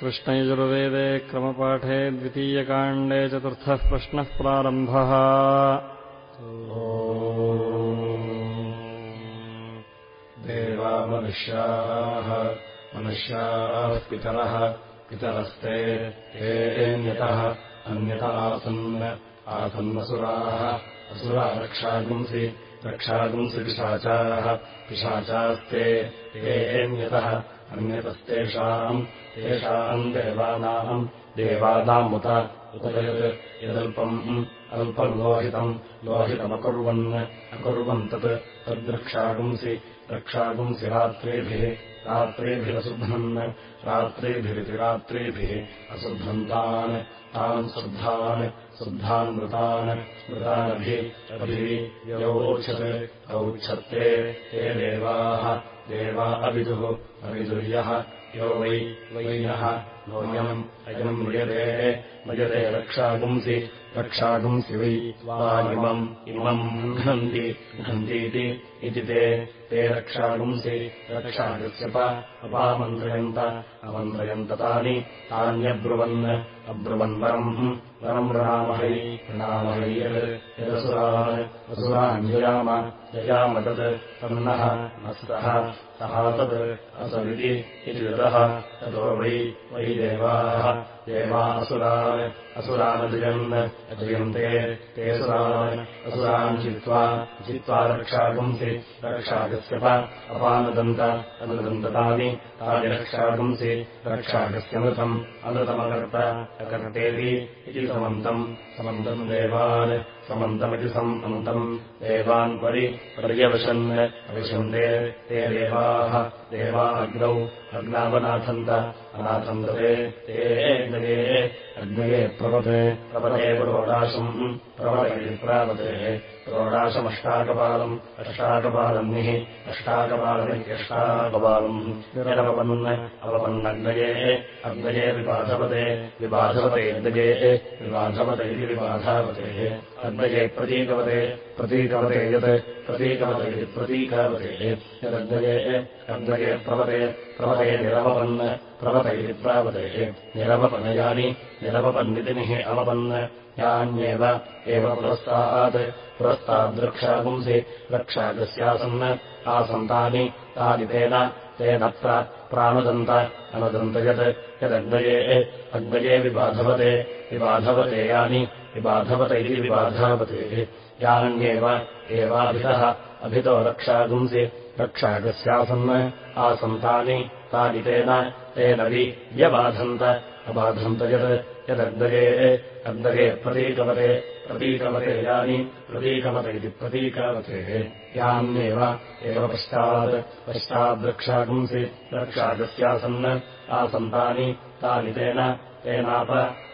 कृष्णयजुर्वेदे क्रमपाठे द्वितीयकाण्डे चतुर्थः प्रश्नः प्रारम्भः। देवा मनुष्याः मनुष्याः पितरः पितरस्ते तेऽन्यतः अन्यत आसन् आसन्नसुराः असुरा रक्षागुंसि रक्षागुंसि पिशाचाः पिशाचास्ते तेऽन्यतः अन्यतस्तेषाम् तेषाम् देवानाम् देवानामुत उत यत् यदल्पम् अल्पम् लोहितम् लोहितमकुर्वन् अकुर्वन् तत् तद्रक्षागुंसि रक्षागुंसि रात्रिभिः रात्रिभिरशुभ्रन् रात्रिभिरिति रात्रिभिः अशुभ्रन्तान् तान् शुद्धान् शुद्धान् मृतान् मृतानभिः यौक्षत् औक्षत्ते ते देवाः देवा अविदुः अविदुर्यः यो वै वैयः नोऽयम् अयम् म्रियते म्रियते रक्षागुंसि रक्षागुंसि वै वानिमम् इमम् घ्नन्ति घ्नन्तीति इति ते ते रक्षागुंसि। रक्षागस्यप अपामन्त्रयन्त अमन्त्रयन्त तानि तान्यब्रुवन् अब्रुवन्वरम् वरम् यत् यदसुरान् असुराञ्जयाम जयाम तत् तन्नः नस्तः सः तत् असविति इति ततः ततो वै वै देवाः देवा असुरान् असुरानजयन् अजयन्ते ते सुरान् असुरान् जित्वा जित्वा रक्षागुंसि रक्षागस्यप अपानदन्त अनुदन्ततानि तानि रक्षागुंसि रक्षागस्यमृतम् अनृतमकर्त अकर्तेति इति समन्तम्। समन्तम् देवान् समन्तमिति समन्तम् देवान् परि पर्यवशन् अविशन्ते ते देवाः देवा अग्नौ अग्नावनाथन्त अनाथन्तते ते अग्नये प्रवते प्रवते प्रोडाशम् प्रवते प्रावतेः प्रोडाशमष्टाकपालम् अष्टाकपालन्निः अष्टाकपालमित्यष्टाकपालम्। निरवपन् अवपन्नग्नये अग्नये विबाधवते विबाधवते अग्नये विबाधवत इति विबाधावतेः अग्नये प्रतीकवते प्रतीकवते यत् प्रतीकवते इति प्रतीकावतेः यदग्नये अग्नये प्रवते प्रवते निरवपन् प्रवत इति प्रावतेः निरवपनयानि निरवपन्नितिनिः अवपन् यान्येव एव पुरस्तात् पुरस्ताद्रक्षागुंसि रक्षागस्यासन् आसन्तानि तानि तेन तेनत्र प्रानुदन्त अनुदन्त यत् यदग्नये अग्नये विबाधवते विबाधवते यानि विबाधवत इति विबाधावतेः। यान्येव एवाभितः। अभितो रक्षागुंसि रक्षागस्यासन् आसन्तानि तानि। तेन वि व्यबाधन्त। अबाधन्त यत् यदग्नये अग्नये प्रतीकवते। प्रतीकवते यानि। प्रतीकवत इति प्रतीकावतेः। यान्येव एव पश्चात्। पश्चाद्रक्षागुंसि रक्षागस्यासन् आसन्तानि तानि तेन तेनाप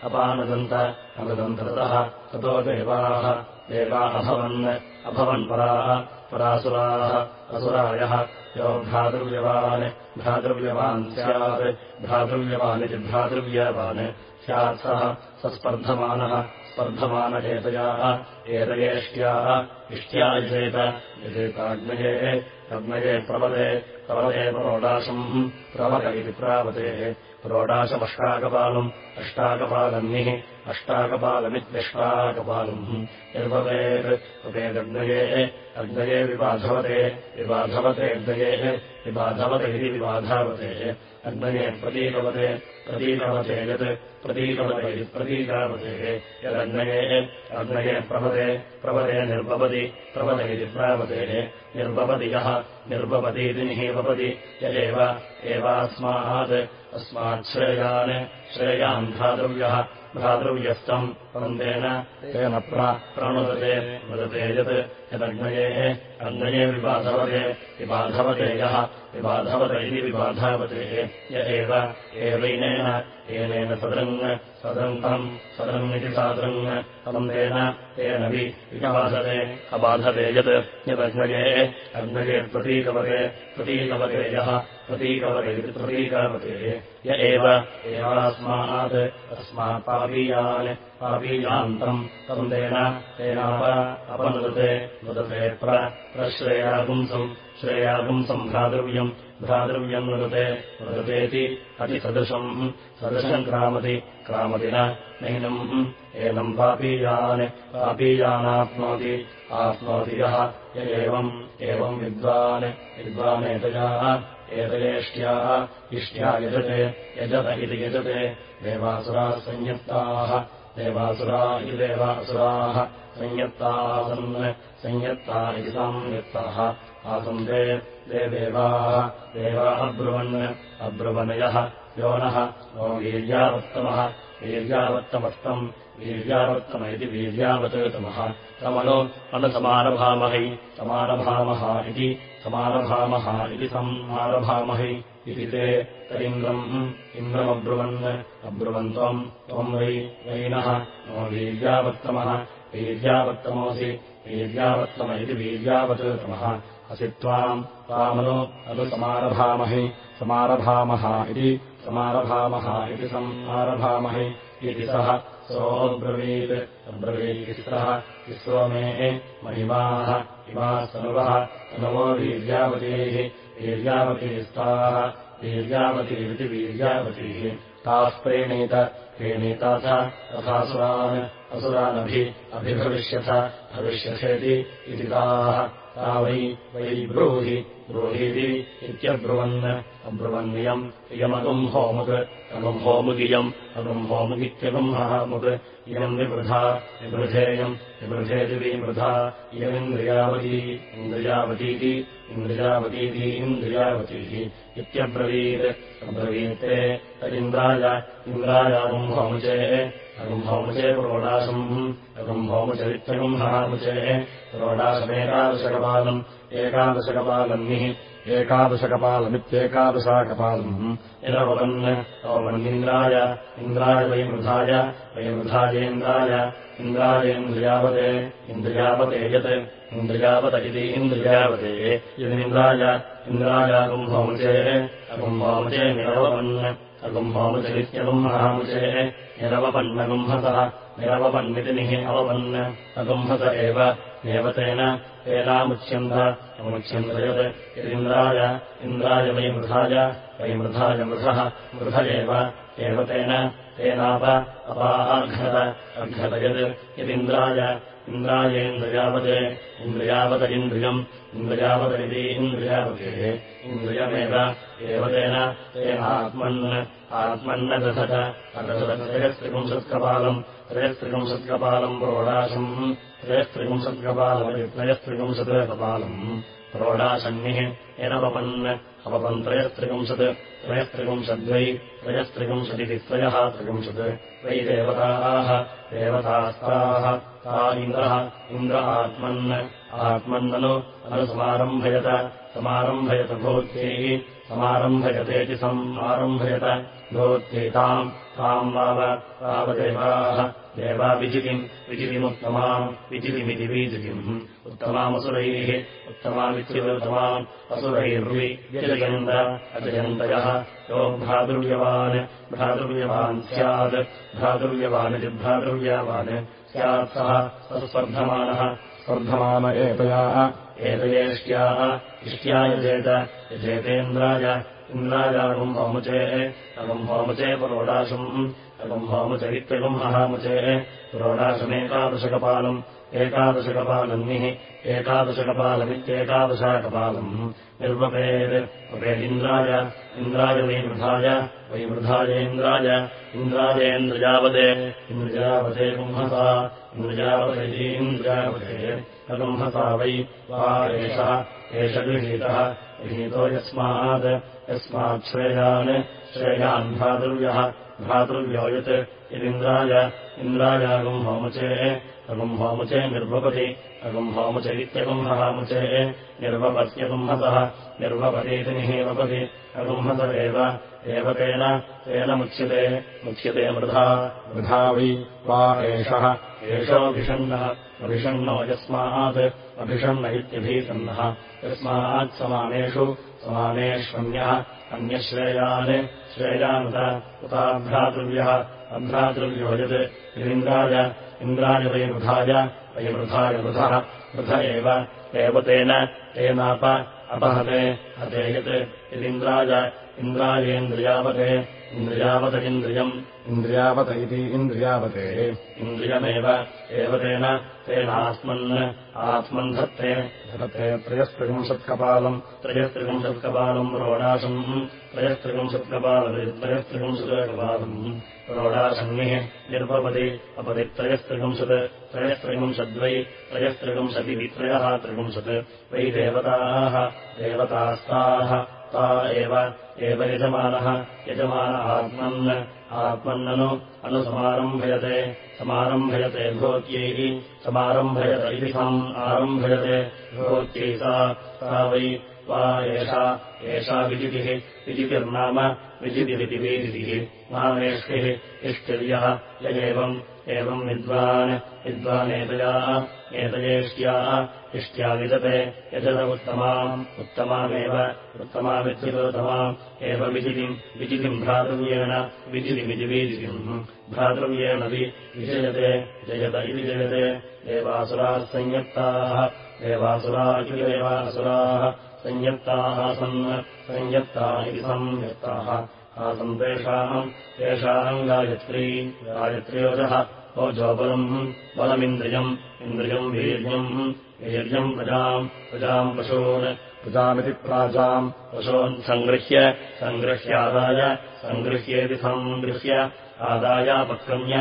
अपानदन्त अनुदन्ततः ततो देवाः देवा अभवन् अभवन्पराः परासुराः असुरायः यो भ्रातृव्यवान् भ्रातृव्यवान् स्यात् भ्रातृव्यवानिति भ्रातृव्यवान् स्यात् सः स स्पर्धमानः स्पर्धमानचेतयाः एतयेष्ट्याः इष्ट्या यजेत यजेताग्नये अग्नये प्रवदे प्रवदे प्रोडाशम् प्रवद इति प्रावतेः प्रोडाशमष्टाकपालम् अष्टाकपालन्निः अष्टाकपालमित्यष्टाकपालम्। यद्भवेत् तदेदग्नये अग्नये विबाधवते विबाधवते अग्नयेः विबाधवते इति विबाधावतेः। अग्नये प्रतीकवते प्रतीकवते यत् प्रतीकवते इति प्रतीकावतेः। यदग्नये अग्नये प्रभते प्रवदे निर्भवति प्रवद प्रावतेः निर्भवति यः निर्भवतीति निहीभवति यदेव एवास्मात् अस्माच्छ्रेयान् श्रेयान् भ्रातृव्यः भ्रातृव्यस्तम् वन्देन तेन प्रणुदते वदते यत् यदग्नये अग्नये विबाधवते विबाधवते यः विबाधवत विबाधावतेः य एव एवैनेन एनेन सदृङ् सदृङ्गम् सदृङ्गिति सादृङ् वन्देन तेन वि विबाधते अबाधते यत् यदग्नये अग्नये प्रतीकवते प्रतीकवते यः प्रतीकावतेः य एव एवास्मात् अस्मात् पापीयान् पापीयान्तम्। तन्देन तेनाप अपनुदते नुदते प्रश्रेयापुंसम् श्रेयापुंसम् भ्रातृव्यम् भ्रातृव्यम् वदते वदतेति अतिसदृशम्। सदृशम् क्रामति क्रामति नैनम्। एनम् पापीयान् पापीयानाप्नोति आप्नोति यः एवम् एवम् विद्वान् विद्वानेतया एतयेष्ट्याः इष्ट्या यजते यजत इति यजते देवासुराः संयत्ताः देवासुरा इति देवासुराः संयत्ताः सन् संयत्ता इति संयत्ताः आसन् देवाः देवाः ब्रुवन्। अब्रुवनयः योनः नो? वीर्यावत्तमः। वीर्यावत्तमस्तम् वीर्यावर्तम इति वीर्यावततमः तमनु अनुसमारभामहै। समारभामः इति समारभामः इति समारभामहि इति ते। तदिन्द्रम् इन्द्रमब्रुवन्। अब्रुवन्त्वम् त्वम्। वै वैनः नो? वीर्यावर्तमः वीर्यावर्तमोऽसि वीर्यावर्तम इति वीर्यावततमः असि त्वाम् त्वामनु अनुसमारभामहि समारभामः इति समारभामः इति समारभामहि इति सः सोऽब्रवीत् अब्रवीतिस्रः विश्वो मे महिमाः इमाः सनुवः तनुवो वीर्यावतीः वीर्यावतीस्ताः वीर्यावतीरिति वीर्यावतीः। ताः प्रेणीत प्रेणीता च तथासुरान् असुरानभि अभिभविष्यथ भविष्यथेति इति ताः ता वै वै ब्रूहि ब्रूहीति इत्यब्रुवन्। अब्रुवन्नियम् होमुगियम् अगुम् होमुगित्यगुम्हमुक् इयम्। विवृधा विवृधेयम् विवृधेति विमृधा इयमिन्द्रियावती इन्द्रियावतीति इन्द्रियावतीति इन्द्रियावतीः इत्यब्रवीत्। अब्रवीत्ते तदिन्द्राय इन्द्रायागुम् होमुचे। अगुम्भौमुचे प्रोडाशम् अगुम्भौमुचरित्यगुम्हामुचे प्रोडाशमेकादशकपालम् एकादशकपालन्निः एकादशकपालमित्येकादशाकपालम्। यदवपन् अवपन्निन्द्राय इन्द्राय वैमृधाय वैमृधायेन्द्राय इन्द्रायेन्द्रियावते इन्द्रियावते यत् इन्द्रियावत इति इन्द्रियावते। यदिन्द्राय इन्द्रायागुम्भौमुचे अगुम्भौमुचे निरवपन् अगुम्भौमुचरित्यगुम्हामुचे निरवपन्नगुम्हसः निरवपन्निति निः अवपन् अगुम्हस एव एवतेन तेनामुच्यन्त। अमुच्यन्त यत्। यदिन्द्राय। इन्द्राय वैमृधाय वैमृधाय मृधः। मृध एव तेन तेनाप अपाघ्नत अघ्नत यत् यदिन्द्राय इन्द्रायेन्द्रियावते इन्द्रियावत इन्द्रियम् इन्द्रियावतरिति इन्द्रियावतेः इन्द्रियमेव एव तेन तेनात्मन् आत्मन्न दधत अदधत्रयस्त्रिपुंसत्कपालम् त्रयस्त्रिपुंसत्कपालम् प्रोडाशम् त्रयस्त्रिपुंसत्कपालमतित्रयस्त्रिपुंसत्कपालम् प्रोडाशन्निः यनवपन् अपपन् त्रयस्त्रिपुंसत्। त्रयस्त्रिपुंसद्वै। त्रयस्त्रिपुंसदिति त्रयः। त्रिपुंसत् वै देवताः। देवतास्ताः। ता इन्द्रः। इन्द्र आत्मन्। आत्मन्ननु। अनुसमारम्भयत। समारम्भयत भूत्यैः। समारम्भयतेति समारम्भयत भूत्यैताम् ताम् वाव तावदेवाः देवा विजितिम् विजितिमुत्तमाम् विजितिमिति विजितिम्। उत्तमामसुरैः उत्तमामित्युत्तमाम् असुरैर्वि व्यजयन्त अजयन्तयः। यो भ्रातृव्यवान् भ्रातृव्यवान् स्यात् भ्रातृव्यवानिति भ्रातृव्यवान् स्यात् सः तत्स्पर्धमानः स्पर्धमान एतया एतयेष्ट्याः इष्ट्या यजेत यजेतेन्द्राय इन्द्रायागुम्भौमुचे अगुम्भौमुचे पुरोडाशम् अगुम्भौमुचरित्यगुम्हहामुचे पुरोडाशमेकादशकपालम् एकादशकपालन्निः एकादशकपालमित्येकादशाकपालम्। निर्वपेत् उपेदिन्द्राय इन्द्राय वैमृधाय वैमृधायेन्द्राय इन्द्रायेन्द्रजावते इन्द्रजावते गुंहसा इन्द्रजावतीन्द्रजावते अगुंहसा वै वा एष गृहीतः गृहीतो यस्मात् यस्मात् श्रेयान् भ्रातृव्यः भ्रातृव्यो यत् यदिन्द्राय इन्द्रायागुम्भौमुचे अगुम्भौमुचे निर्वपति अगुम्भौमुच इत्यगुम्हहामुचे निर्वपत्यगुम्हसः निर्वपतीति निहीवपति अगुम्हस एव एव तेन मुच्यते मुच्यते मृधा मृधा वै वा एषः एषोऽभिषण्णः अभिषण्णो यस्मात्। अभिषण्ण इत्यभीषण्णः यस्मात् समानेषु समानेष्वन्यः अन्यश्रेयान्। श्रेयानुत उताभ्रातृव्यः अभ्रातृव्यो यत् यदिन्द्राय इन्द्राय वैमृधाय वै वृथाय वृथः वृथ एव तेन तेनाप अपहते। हते यत् यदिन्द्राय इन्द्रायेन्द्रियावते इन्द्रियावतरिन्द्रियम्। इन्द्रियावत इति इन्द्रियावते। इन्द्रियमेव एव तेन तेनास्मन् आत्मन् धत्ते। धत्ते त्रयस्त्रिविंशत्कपालम् त्रयस्त्रिविंशत्कपालम् रोडाशम् त्रयस्त्रिविंशत्कपालम् त्रयस्त्रिविंशत्कपालम् रोडाशन्निः निर्भवति अपदि त्रयस्त्रिविंशत् त्रयस्त्रिविंशद्वै त्रयस्त्रिविंशतिः त्रयः त्रिविंशत् वै देवताः देवतास्ताः एव एव यजमानः यजमान आत्मन् आत्मन्ननु अनुसमारम्भयते समारम्भयते भोत्यैः समारम्भयत इति सम् आरम्भयते भोत्यै सा वै एषा एषा विजितिः विजितिर्नाम विजितिरिति वीजितिः मामेष्टिः इष्टिर्यः य एवम् एवम् विद्वान् विद्वानेतया एतयेष्ट्याः इष्ट्या विदते यजत उत्तमाम् उत्तमामेव उत्तमामित्युत्तमाम् एव विजितिम् विजितिम् भ्रातव्येन विजितिमितिवीजितिम् भ्रातव्येन विजयते जयत इति जयते। देवासुराः संयत्ताः देवासुरा इति देवासुराः संयत्ताः सन् संयत्ता इति संयत्ताः आसम् तेषाम् तेषाम् गायत्री गायत्र्योजः ओजोबलम् बलमिन्द्रियम् इन्द्रियम् वीर्यम् वीर्यम् प्रजाम् प्रजाम् पशून् प्रजामिति प्राजाम्। पशून् सङ्गृह्य सङ्गृह्यादाय सङ्गृह्येति सङ्गृह्य आदायापक्रम्य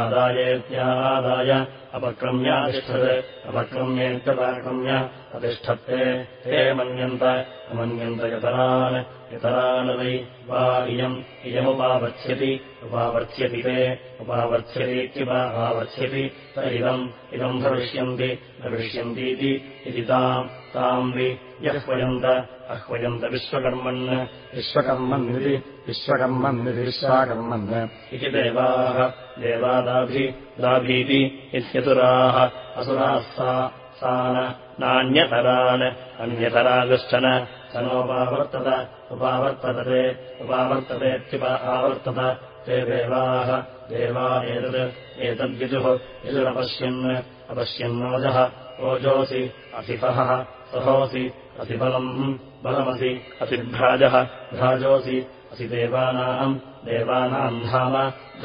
आदायेत्यादाय अपक्रम्यातिष्ठत् अपक्रम्येत्यपाक्रम्य अतिष्ठत्ते। ते मन्यन्त अमन्यन्त यतरान् यतरान् वै वा इयम् इयमुपावर्त्स्यति उपावर्त्स्यति ते उपावर्त्स्यतीत्युपावर्त्स्यति त इदम् इदम् भविष्यन्ति भविष्यन्तीति इति ताम् ताम् वि यह्वयन्त अह्वयन्त विश्वकर्मन्। विश्वकर्मन्निति विश्वाकर्मन् इति देवाः देवादाभि दाभीति इत्यतुराः। असुराः सा सा नान्यतरान्। अन्यतरागश्चन स नोपावर्तत उपावर्तते उपावर्ततेत्युप आवर्तत। ते देवाः देवा एतत् एतद्विजुः यजुरपश्यन् अपश्यन्नोजः ओजोऽसि असिफः सहोऽसि असिबलम् बलमसि असिभ्राजः भ्राजोऽसि असि देवानाम् धाम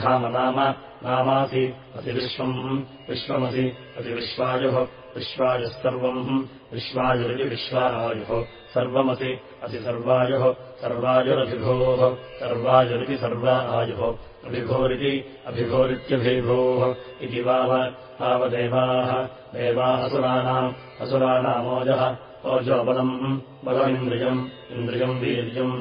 धाम नाम नामासि असिविश्वम् विश्वमसि अतिविश्वायुः विश्वायुः सर्वम् विश्वायुरिति विश्वायुः सर्वमसि असि सर्वायुः सर्वायुरभिभोः सर्वायुरिति सर्वायुः अभिभोरिति अभिभोरित्यभिभोः इति वाव तावदेवाः देवा असुराणाम् असुराणामोजः ओजोबलम् बलमिन्द्रियम् इन्द्रियम् वीर्यम्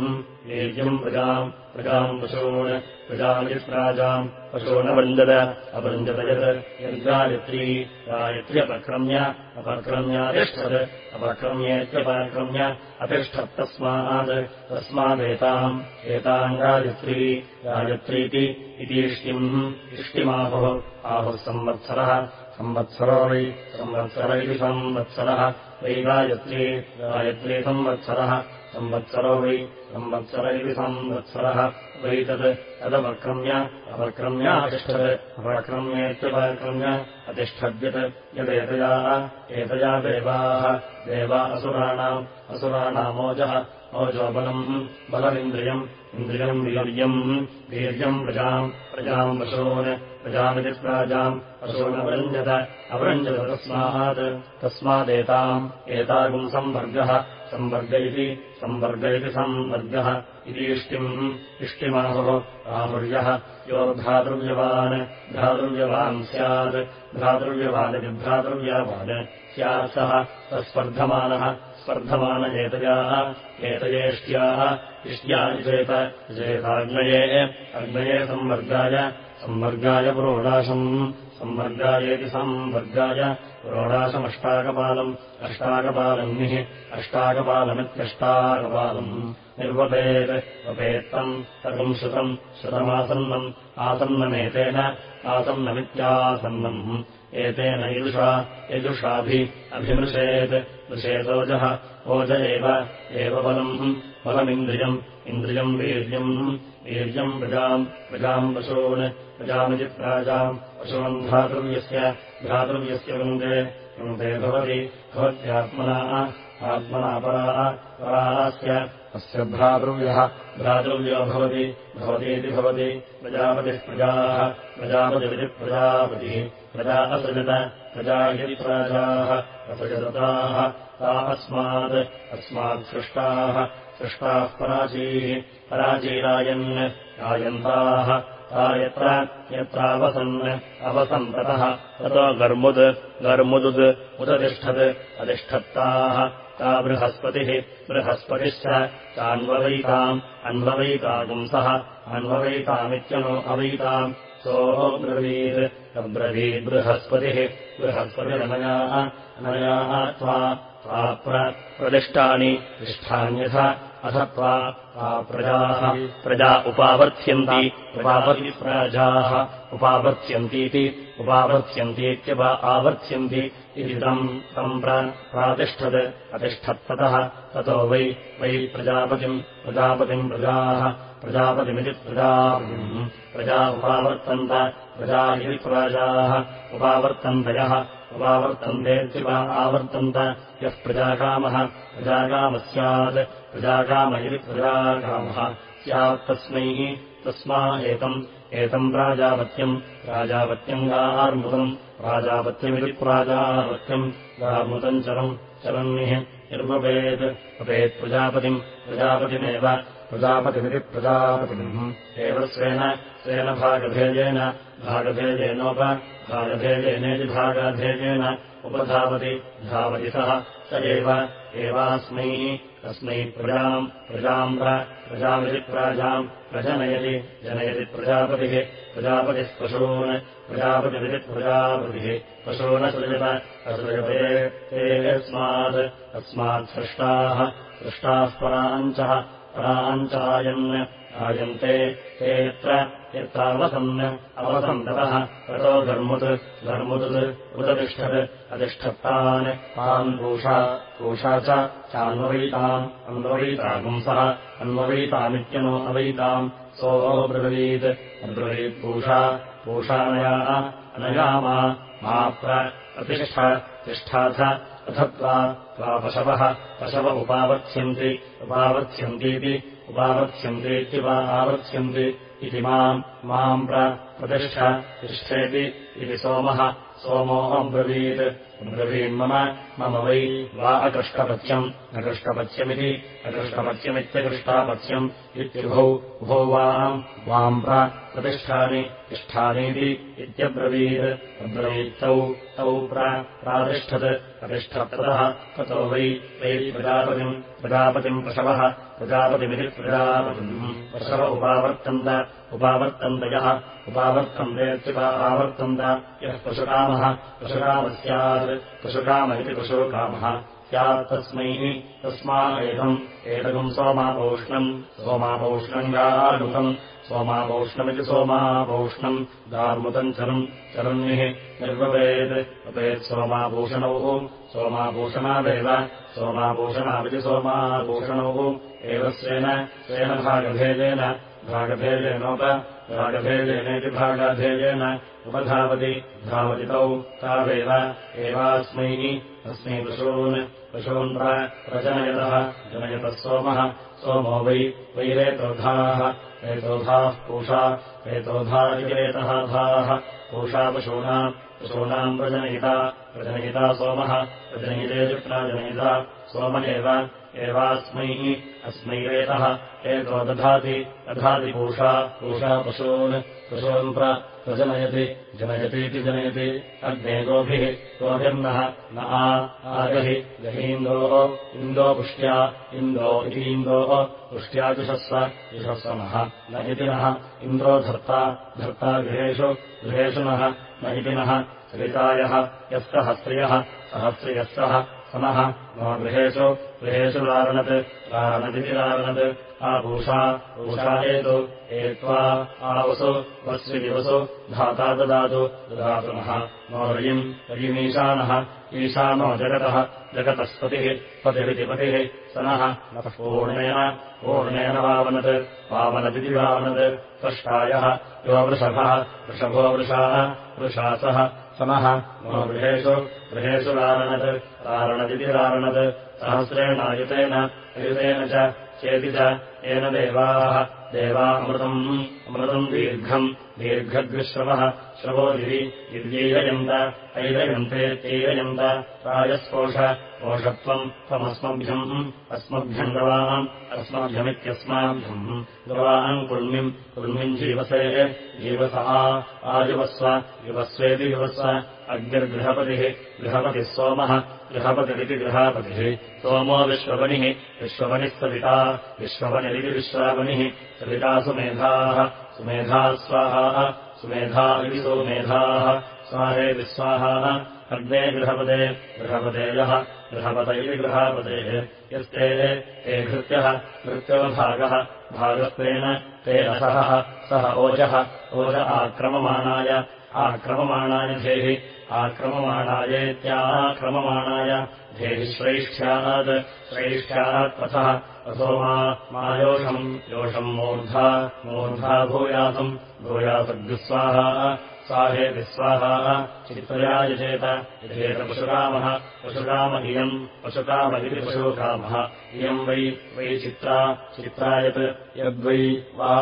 वीर्यम् प्रजाम् प्रजाम् पशून् प्रजामित्राजाम् पशूनवृन्दत अवृन्दत यत् यद्गायत्री गायत्र्यपक्रम्य अपक्रम्यातिष्ठत् अपक्रम्येत्यपक्रम्य अतिष्ठत्तस्मात् तस्मादेताम् एताम् गायत्री गायत्रीति इतीष्टिम् इष्टिमाहुः आहुः संवत्सरः संवत्सरो संवत्सर संवत्सरः वै गायत्री गायत्री संवत्सरः संवत्सरो वै संवत्सर इति संवत्सरः वै तत् तदपक्रम्य अपक्रम्यातिष्ठत् अपक्रम्येत्यपक्रम्य अतिष्ठद्यत् यदेतया एतया देवाः देवा असुराणाम् असुराणामोजः ओजोबलम् बलमिन्द्रियम् इन्द्रियम् वीर्यम् वीर्यम् प्रजाम् प्रजाम् पशून् प्रजामिति प्राजाम् पशूनवृञ्जत अवृञ्जत तस्मात् तस्मादेताम् एतागुम् संवर्गः संवर्ग संवर्ग संवर्गः इति इष्टिम् इष्टिमाहुः आहुर्यः यो भ्रातृव्यवान् भ्रातृव्यवान् स्यात् भ्रातृव्यवानिति भ्रातृव्यवान् स्यात् सः। तस्पर्धमानः स्पर्धमान एतयाः एतयेष्ट्याः इष्ट्यानिचेत चेताग्नये अग्नये संवर्गाय संवर्गाय पुरोडाशम् संवर्गायेति संवर्गाय पुरोडाशमष्टाकपालम् अष्टाकपालन्निः अष्टाकपालमित्यष्टाकपालम्। निर्वपेत् वपेत्तम् तगुम् श्रुतम् श्रुतमासन्नम् आसन्नमेतेन आसन्नमित्यासन्नम्। एतेन ईदृषा यजुषाभि अभिमृशेत् मृशेदोजः ओज एव बलम् बलमिन्द्रियम् इन्द्रियम् वीर्यम् वीर्यम् प्रजाम् प्रजाम् पशून् प्रजामिति प्राजाम् पशून् भ्रातृव्यस्य भ्रातृव्यस्य वृन्दे वृन्दे भवति भवत्यात्मना आत्मना पराः परास्य अस्य भ्रातृव्यः भ्रातृव्यो भवति भवतीति भवति प्रजापतिः प्रजाः प्रजापतिरिति प्रजापतिः प्रजा असृजत प्रजा इति प्राजाः असृजताः ता अस्मात् अस्मात् सृष्टाः सृष्टाः पराचीः पराचीरायन् रायन्ताः ता यत्र यत्रावसन् अवसन् ततः ततो गर्मुद् गर्मुदुद् उदतिष्ठत् अधिष्ठत्ताः ता बृहस्पतिः बृहस्पतिश्च तान्ववैताम् अन्ववैतागुंसः अन्ववैतामित्यनो अवैताम् सोऽब्रवीत् अब्रवीद्बृहस्पतिः बृहस्पतिरनयाः अनयाः त्वा प्रदिष्टानि तिष्ठान्यथ अथ त्वा प्रजाः प्रजा उपावर्त्यन्ति उपावर्तिप्रजाः उपावर्त्यन्तीति उपावर्त्यन्तीत्यव आवर्त्यन्ति इति तम् तम् प्रातिष्ठत् अतिष्ठत्ततः ततो वै वै प्रजापतिम् प्रजापतिम् प्रजाः प्रजापतिमिति प्रजापतिम् प्रजा उपावर्तन्त प्रजा इति प्राजाः उपावर्तन्तयः उपावर्तन्तेत्युप आवर्तन्त। यः प्रजाकामः प्रजाकामः स्यात्। प्रजाकाम इति प्रजाकामः स्यात् तस्मै तस्मा एतम्। एतम् प्राजापत्यम्। प्राजापत्यम् गार्मुदम् प्राजापत्यमिति प्राजापत्यम्। गार्मुदम् चरम् चरन्निः निर्वपेत् वपेत् प्रजापतिम् प्रजापतिमेव। प्रजापतिमिति प्रजापतिम्। एव स्वेन स्वेन भागभेदेन भागभेदेनोप भागभेदेनेति भागाभेदेन उपधावति धावति सः। स एव एवास्मै तस्मै प्रजाम् प्रजाम् प्रजामिति प्राजाम् प्रजनयति। जनयति प्रजापतिः। प्रजापतिः पशून्। प्रजापतिमिति प्रजापतिः। पशूनसृजत असृजते ते यस्मात् तस्मात् सृष्टाः। सृष्टाः पराञ्चः पराञ्चायन् आयन्ते ते यत्र यत्रावसन् अवसन्ततः ततो धर्मुत् धर्मुद् उदतिष्ठत् अधिष्ठत्तान् तान् पूषा पूषा च चान्ववैताम् अन्ववैतागुंसः अन्ववैतामित्यनो अवैताम् सोऽब्रवीत् अब्रवीत्पूषा पूषानया अनयामा मा प्रतिष्ठ तिष्ठाथ अथत्वा त्वा पशवः पशव उपावर्त्यन्ति उपावर्त्यन्तीति उपावर्त्यन्तीत्युपा आवर्त्यन्ति इति माम् माम् प्रतिष्ठ तिष्ठेति इति सोमः सोमोऽब्रवीत् ब्रवीन्मम मम वै वा अकृष्टपथ्यम् अकृष्टपथ्यमिति अकृष्टपथ्यमित्यकृष्टापथ्यम् इत्युभौ उभौ वाम् वाम् प्रतिष्ठानि तिष्ठानीति इत्यब्रवीत्। अब्रवीत्तौ तौ प्रातिष्ठत्। प्रतिष्ठत्ततः ततो वै वै प्रजापतिम् प्रजापतिम् पशवः प्रजापतिमिति प्रजापतिम्। पशव उपावर्तन्त उपावर्तन्त यः उपावर्तन्तेत्युपा आवर्तन्त? यः पशुकामः पशुकामः स्यात् पशुकाम इति पशुकामः स्यात् तस्मै तस्मादेकम् एतकम् सोमापौष्णम् गारुतम्। सोमापौष्णमिति सोमापौष्णम् गार्मुतम् चरम्। चरन्निः निर्वपेत्। वपेत् सोमाभूषणौ। सोमाभूषणादेव सोमाभूषणामिति सोमाभूषणौ। एव स्वेन स्वेन भागभेदेन। भागभेदेनोप। भागभेदेनेति भागाभेदेन। उपधावति। धावति तौ। तावेव एवास्मै। अस्मै पशून् पशून् प्रजनयतः जनयतः सोमः। सोमो वै वैरेतोधाः। रेतोधाः पूषा रेतोधा इति रेतहाधाः पूषा पशूनाम् पशूनाम् प्रजनयिता प्रजनयिता सोमः। प्रजनयितेति प्राजनयिता सोम एव एवास्मै अस्मै रेतः। एतो दधाति दधाति पूषा पूषा पशून् पशून् प्रजनयति जनयतीति जनयति अग्ने गोभिः गोभिर्नः न आगहि गहीन्दोः इन्दो पुष्ट्या इन्दो इन्दोः पुष्ट्या जुषस्व जुषस्वनः न इति नः इन्द्रो धर्ता धर्ता गृहेषु गृहेषु नः न इति नः सरितायः यः सहस्रियः सहस्रियः सः समः। मम गृहेषु गृहेषु रारणत् रारणदिति रारणत् आपूषा पूषायेतु एत्वा आवसु। वस्वि दिवसु। धाता ददातु। ददातु नः। नो रयिम् रयिमीशानः ईशानो। जगतः। जगतस्पतिः। पतिरिति पतिः। स नः पूर्णेन। पूर्णेन वावनत्। वावनदिति वावनत्। त्वष्टायः यो वृषभः। वृषभो वृषाः। वृषासः गृहेषु गृहेषु रारणत् रारणदिति रारणत् सहस्रेणायुतेन अयुतेन च चेति च येन देवाः। देवा अमृतम् दीर्घम्। दीर्घद्विश्रवः श्रवो दिवि दिव्यैरयन्त ऐरयन्ते चैरयन्त प्रायस्पोष पोषत्वम् त्वमस्मभ्यम् अस्मभ्यम् गवाम् अस्मभ्यमित्यस्माभ्यम्। गवाम् कुर्मिम् कुर्मिम् जीवसे जीवसः आयुवस्व युवस्वेति युवस्व अग्निर्गृहपतिः गृहपतिः सोमः गृहपतिरिति गृहापतिः। सोमो विश्वपनिः विश्वपनिः सविता विश्वपनिरिति विश्वापनिः सविता सुमेधाः सुमेधा स्वाहा सुमेधा इति सोमेधाः। स्वाहे विस्वाहाः अग्ने गृहपदे गृहपतेयः गृहपत इति गृहापतेः यस्ते ते घृत्यः। नृत्यवभागः भागस्तेन ते असहः सः ओजः। ओज आक्रममाणाय। आक्रममाणाय धेः। आक्रममाणायेत्याक्रममाणाय धेः श्रैष्ठ्यात् श्रैष्ठ्यात् पथः। अथो मा योषम् योषम् मूर्धा मूर्धा भूयासम् स्वाहे। विस्वाहाः चित्रया यजेत यजेत पशुरामः पशुराम इयम् पशुकाम। इति पशुकामः इयम् वै वै चित्रा। चित्रायत् यद्वै वा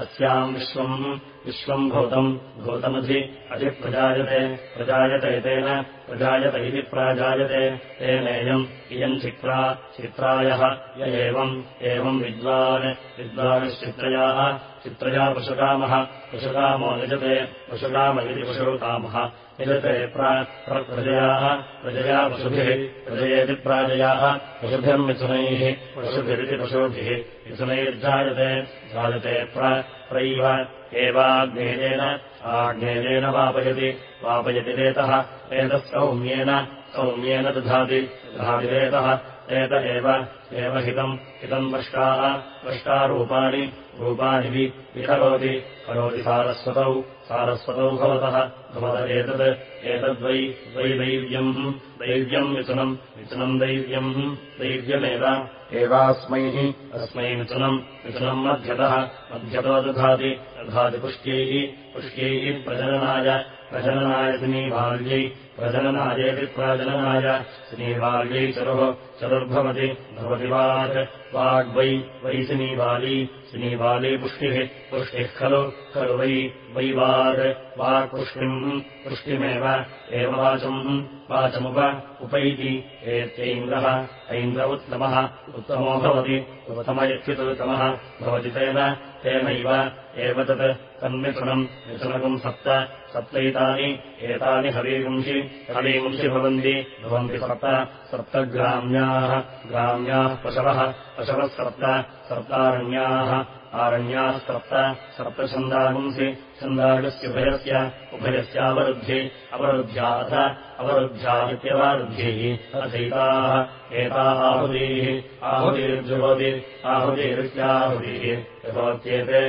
अस्याम् विश्वम्। विश्वम् भूतम्। भूतमधि अधिप्रजायते। प्रजायत एतेन प्रजायत इति प्राजायते। तेनेयम्। इयम् चित्रा। चित्रायः। य एवम्। एवम् विद्वान्। विद्वानश्चित्रयाः चित्रया पशुकामः पशुकामो यजते पशुकाम। इति पशुकामः यजते प्रजयाः प्रजया पशुभिः प्रजयेति प्राजयाः पशुभिर्मिथुनैः पशुभिरिति पशुभिः। मिथुनैर्जायते जायते प्रैव। एवाग्नेयेन आग्नेयेन वापयति। वापयति रेतः एतः सौम्येन सौम्येन दधाति। दधाति रेतः एत एव एव हितम् हितम् वष्टाः वष्टारूपाणि रूपाणि वि विकरोति करोति सारस्वतौ सारस्वतौ भवतः भवत एतत् एतद्वै द्वै दैव्यम् दैव्यम् मिथुनम् मिथुनम् दैव्यम् दैव्यमेव। एवास्मै अस्मै मिथुनम् मिथुनम् मध्यतः मध्यतो दधाति दधाति पुष्ट्यैः पुष्ट्यैः प्रजननाय प्रजननाय सिनीबाल्यै प्रजननायेति प्राजननाय सिनीबाल्यै चरुः चतुर्भवति भवति वाक् वाग्वै वै सिनीबाली सिनीबाली पुष्टिः पुष्टिः खलु खलु वै वै वाग् वाक्पुष्टिम् पुष्टिमेव एव वाचम् वाचमुप उपैति एत्यैन्द्रः ऐन्द्र उत्तमः उत्तमो भवति उत्तम इत्युत्तमः भवति तेन तेनैव एव तत् तन्मिथुनम् मिथुनकम् सप्त सप्तैतानि एतानि हवीगुंसि हवीगुंसि भवन्ति भवन्ति सप्त सप्तग्राम्याः ग्राम्याः पशवः पशवः सप्त सप्तारण्याः आरण्याः सप्त सप्तछन्दागुंसि छन्दागस्युभयस्य उभयस्यावरुद्धि अवरुद्ध्याथ अवरुद्ध्या इत्यवरुद्धिः अथैताः एता आहुतीः आहुतिर्जुहोति आहुतिरित्याहुतिः यथोत्येते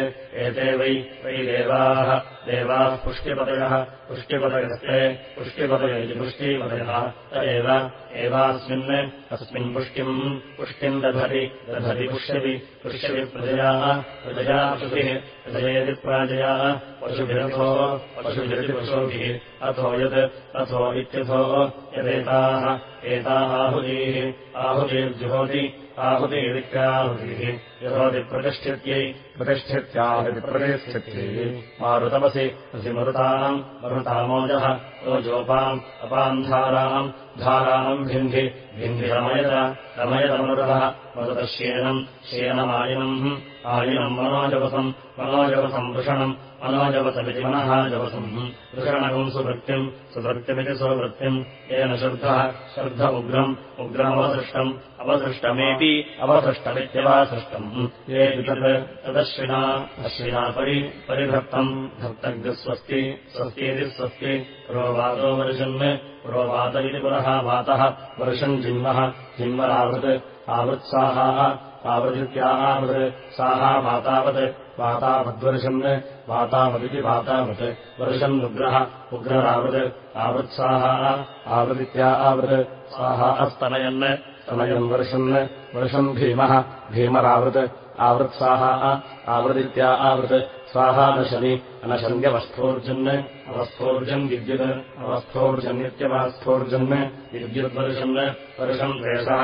एते वै वै देवाः देवाः पुष्ट्यपतय इति पुष्टिपतयः त एव एवास्मिन् अस्मिन् पुष्टिम् पुष्टिम् दधति दधति पुष्यति पुष्यति प्रजयाः प्रजया पशुभिः प्रजयति प्राजयाः पशुभिरथो पशुभिरति पशुभिः अथो यत् अथो इत्यथो यदेताः एताः आहुतीः आहुतिर्जुहोति आहुतिरित्याहुतिः यथोति प्रतिष्ठित्यै प्रतिष्ठित्याहुति प्रतिष्ठित्यै मारुतमसि असि मरुताम् मरुतामोजः ओजोपाम् अपाम् धाराम् धाराम् भिन्धि भिन्धि रमयत रमयतमरुतः मरुतः श्येनम् श्येनमायिनम् आयिनम् मनोजवसम् मनोजवसम् वृषणम् मनोजवसमिति मनः जवसम् वृषणकम् सुवृत्तिम् सुवृत्तिमिति सुवृत्तिम्। येन श्रद्धः श्रद्ध उग्रम् उग्रमवसृष्टम् अवसृष्टमेति अवसृष्टमित्यवासृष्टम्। ये तत् तदश्विना अश्विना परि परिधत्तम्। धर्तग्स्वस्ति स्वस्तीति स्वस्ति पुरोवातो वर्षन् पुरोवात इति पुरः वातः वर्षम् जिह्मः जिह्मरावृत् आवृत्साहाः आवृदित्यावृत् साः वातावत् वातावद्वर्षन् वातावदिति वातावत् वर्षम् उग्रः उग्ररावृत् आवृत्साहाः आवृदित्या आवृत् साः अस्तनयन् स्तनयन् वर्षन् वर्षम् भीमः भीमरावृत् आवृत्साहाः आवृदित्या आवृत् स्वाहा नशनि अनशन्यवस्थोर्जन् अवस्थोर्जन् विद्युत् अवस्थोर्जन्नित्यवस्थोर्जन् विद्युद्वर्षन् वर्षम् द्वेषः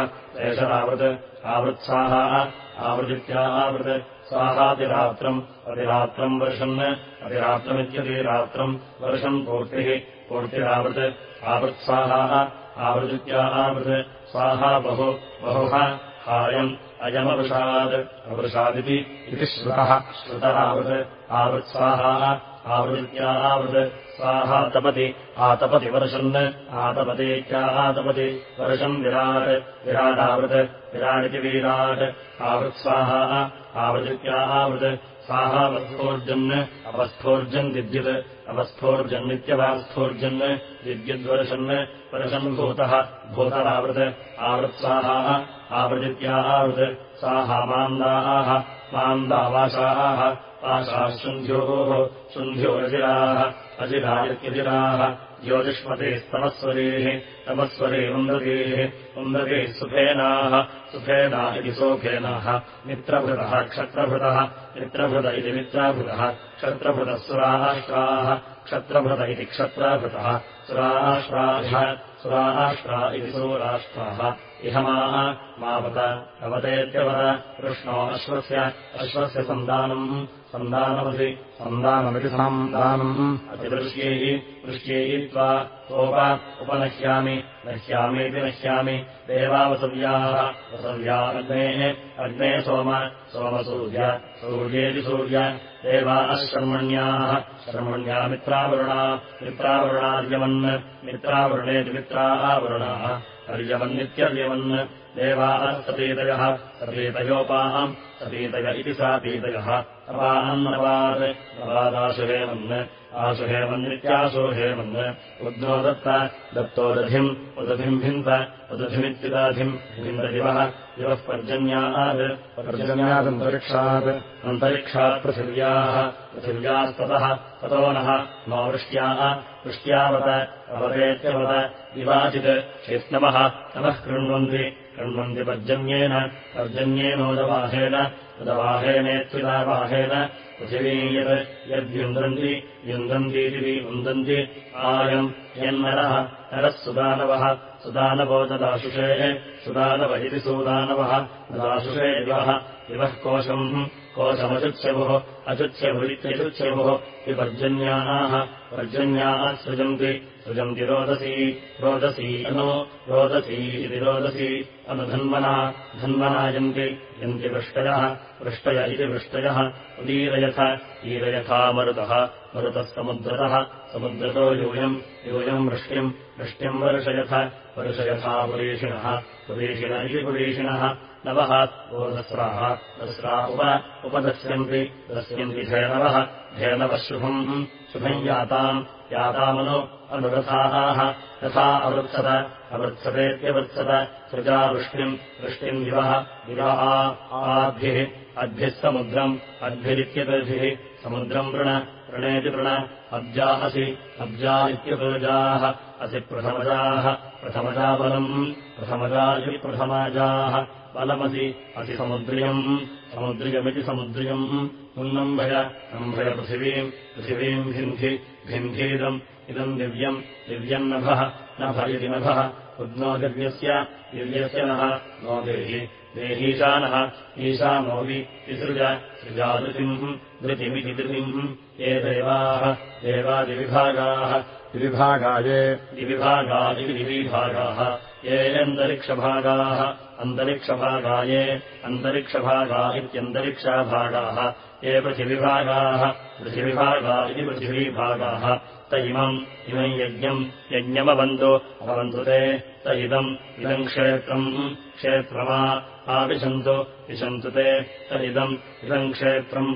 एषरावृत् आवृत्साहाः आवृदित्या आवृत् स्वाहातिरात्रम् अतिरात्रम् वर्षन् अतिरात्रमित्यतिरात्रम् वर्षम् पूर्तिः पूर्तिरावृत् आवृत्साहाः आवृदित्या आवृत् स्वाहा बहु बहुः हायम् अयमवृषात् अवृषादिति इति श्रुतः। श्रुतरावृत् आवृत्स्वाहाः आवृत्यावृत् स्वाहा तपति आतपति वर्षन् आतपतीत्यातपति वर्षम् विराट् विराडावृत् विराडिति वीराट्। आवृत्स्वाहाः आवृत्यावृत् स्वाहावस्थोर्जन् अवस्थोर्जन् विद्युत् अवस्थोर्जन्नित्यवास्थोर्जन् विद्युद्वर्षन् वर्षम् भूतः भूतरावृत् आवृत्स्वाहाः आवृदित्यावृत् साहामान्दाः मान्दावासाः आशाः शुन्ध्योः शुन्ध्योरजिराः अजिरायत्यजिराः ज्योतिष्मतेस्तमस्वरेः तमस्वरे वन्दतेः वन्दते सुफेनाः सुफेना इति सोफेनाः मित्रभृतः क्षत्रभृतः मित्रभृत इति मित्राभृतः क्षत्रभृतः सुराष्ट्राः क्षत्रभृत इति क्षत्राभृतः सुराष्ट्राः सुराष्ट्रा इति सुराष्ट्राः इहमाः मावत अवतेत्यवत कृष्णो अश्वस्य अश्वस्य सन्दानम् सन्दानमसि सन्दानमिति सन्दानम् अतिवृष्ट्यैः वृष्ट्यैः त्वा सोप उपनश्यामि नश्यामीति नश्यामि। देवावसव्याः वसव्या अग्नेः सोम सोमसूर्य सूर्येति सूर्य। देवा अशर्मण्याः शर्मण्या मित्रावरुणा मित्रावरुणार्यवन् मित्रावरुणेति मित्रावरुणाः अर्यवन्नित्यर्यवन् देवाः सतीतयः सतीतयोपाहम् सतीतय इति सा पीतयः। अपाहम् नवात् नवादाशुहेमन् आशुहेमन्नित्याशो हेमन् उद्नो दत्त दत्तो दधिम् उदधिम् भिन्त उदधिमित्युदाधिम् भिन्ददिवः। दिवः पर्जन्यात् पर्जन्यादन्तरिक्षात् अन्तरिक्षात् पृथिव्याः पृथिव्यास्ततः ततो नः नो वृष्ट्याः वृष्ट्यावत अवतेत्यवत विवाचित् चेत्नवः नमः कृण्वन्ति कृण्वन्ति पर्जन्येन पर्जन्येनोदवाहेन उदवाहेनेत्युदावाहेन पृथिवी यत् यद्युन्दन्ति युन्दन्तीति विवन्दन्ति आयम् यन्नरः नरः सुदानवः सुदानवो तदाशुषेः सुदानव इति सुदानवः तदाशुषे दिवः दिवः कोशम् कोशमचुच्यवुः अचुच्यभुरित्यचुच्यवुः विपर्जन्याः पर्जन्याः सृजन्ति सृजन्ति रोदसी रोदसी अनु रोदसी इति रोदसी अनुधन्वना धन्वनायन्ति यन्ति वृष्टयः वृष्टय इति वृष्टयः उदीरयथ ईरयथा मरुतः मरुतः समुद्रतः समुद्रतो यूयम् यूयम् वृष्ट्यम् वृष्ट्यम् वर्षयथ वर्षयथा पुरेषिणः पुरेषिण इति पुरेषिणः नवः ओ दस्राः उप उपदस्यन्ति। दस्यन्ति धेनवः। शुभम्। शुभम् याताम्। यातामनु अनुरथाः। तथा अवृत्सत। अवृत्सतेत्यवृत्सत सृजा वृष्टिम्। वृष्टिम् दिवः आद्भिः। अद्भिः समुद्रम्। अद्भिरित्यतद्भिः समुद्रम् वृण। वृणेति वृण अब्जा असि अब्जा इत्यपजाः असि प्रथमजाः प्रथमजाबलम् प्रथमजा इति प्रथमाजाः बलमसि असि समुद्रियम् समुद्रियमिति समुद्रियम् उन्नम्भय नम्भय पृथिवीम् पृथिवीम् भिन्धि भिन्धीदम् इदम् दिव्यम् दिव्यम् नभः नभ इति नभः उद्नो दिव्यस्य दिव्यस्य नः नो देहि देहीशानः ईशानोऽपि विसृज सृजाधृतिम् धृतिमिति धृतिम् ये देवाः देवादिविभागाः। विभागाये। दिविभागादिविभागाः ये अन्तरिक्षभागाः अन्तरिक्षभागाये अन्तरिक्षभागा इत्यन्तरिक्षाभागाः। ये पृथिविभागाः पृथिविभागा इति पृथिवीभागाः। त इमम् इमम् यज्ञम् यज्ञमवन्तु अवन्तु ते। त इदम् इदम् क्षेत्रम्। क्षेत्रमा आविशन्तु विशन्तु ते त इदम् क्षेत्रम्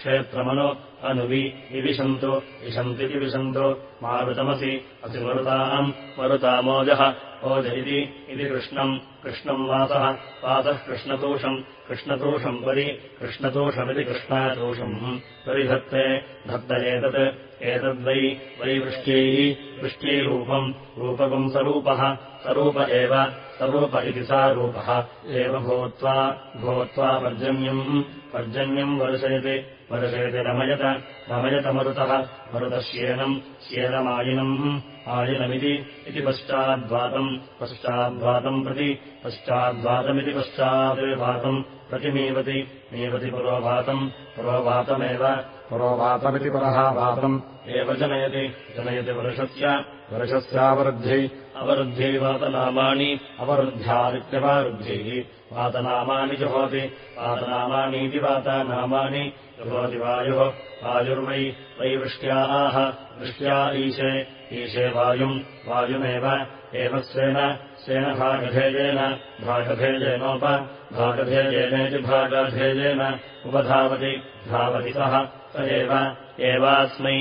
क्षेत्रमनु अनुवि विविशन्तु विशन्तीति विशन्तु मारुतमसि असि मरुताम् मरुतामोजः ओज इति कृष्णम् कृष्णम् वासः वासः कृष्णतोषम् कृष्णतोषम् परि कृष्णतोषमिति कृष्णातोषम् परिधत्ते धत्त एतत् एतद्वै वै वृष्ट्यै वृष्ट्यैरूपम् रूपकम् स्वरूपः स्वरूप एव स्वरूप इति सा रूपः एव भूत्वा भूत्वा पर्जन्यम् पर्जन्यम् वर्षयति वर्षयति रमयत रमयतमरुतः मरुतश्येनम् श्येनमायिनम् आयिनमिति इति पश्चाद्वातम् पश्चाद्वातम् प्रति पश्चाद्वातमिति पश्चाद्वातम् प्रतिमीवति मीवति पुरोभातम् पुरोभातमेव पुरोभातमिति पुरः वातम् एव जनयति जनयति वर्षस्य वर्षस्यावरुद्ध्यै अवरुद्ध्यै वातनामानि अवरुद्ध्यादित्यवारुद्ध्यैः वातनामानि जुहोति वातनामानीति वातनामानि जुहोति वायुः वायुर्वै वै वृष्ट्याः वृष्ट्या ईशे ईशे वायुम् वायुमेव एव स्वेन स्वेन भागधेयेन भागधेयेनोप भागधेयेनेति भागधेयेन उपधावति धावति सः स एव एवास्मै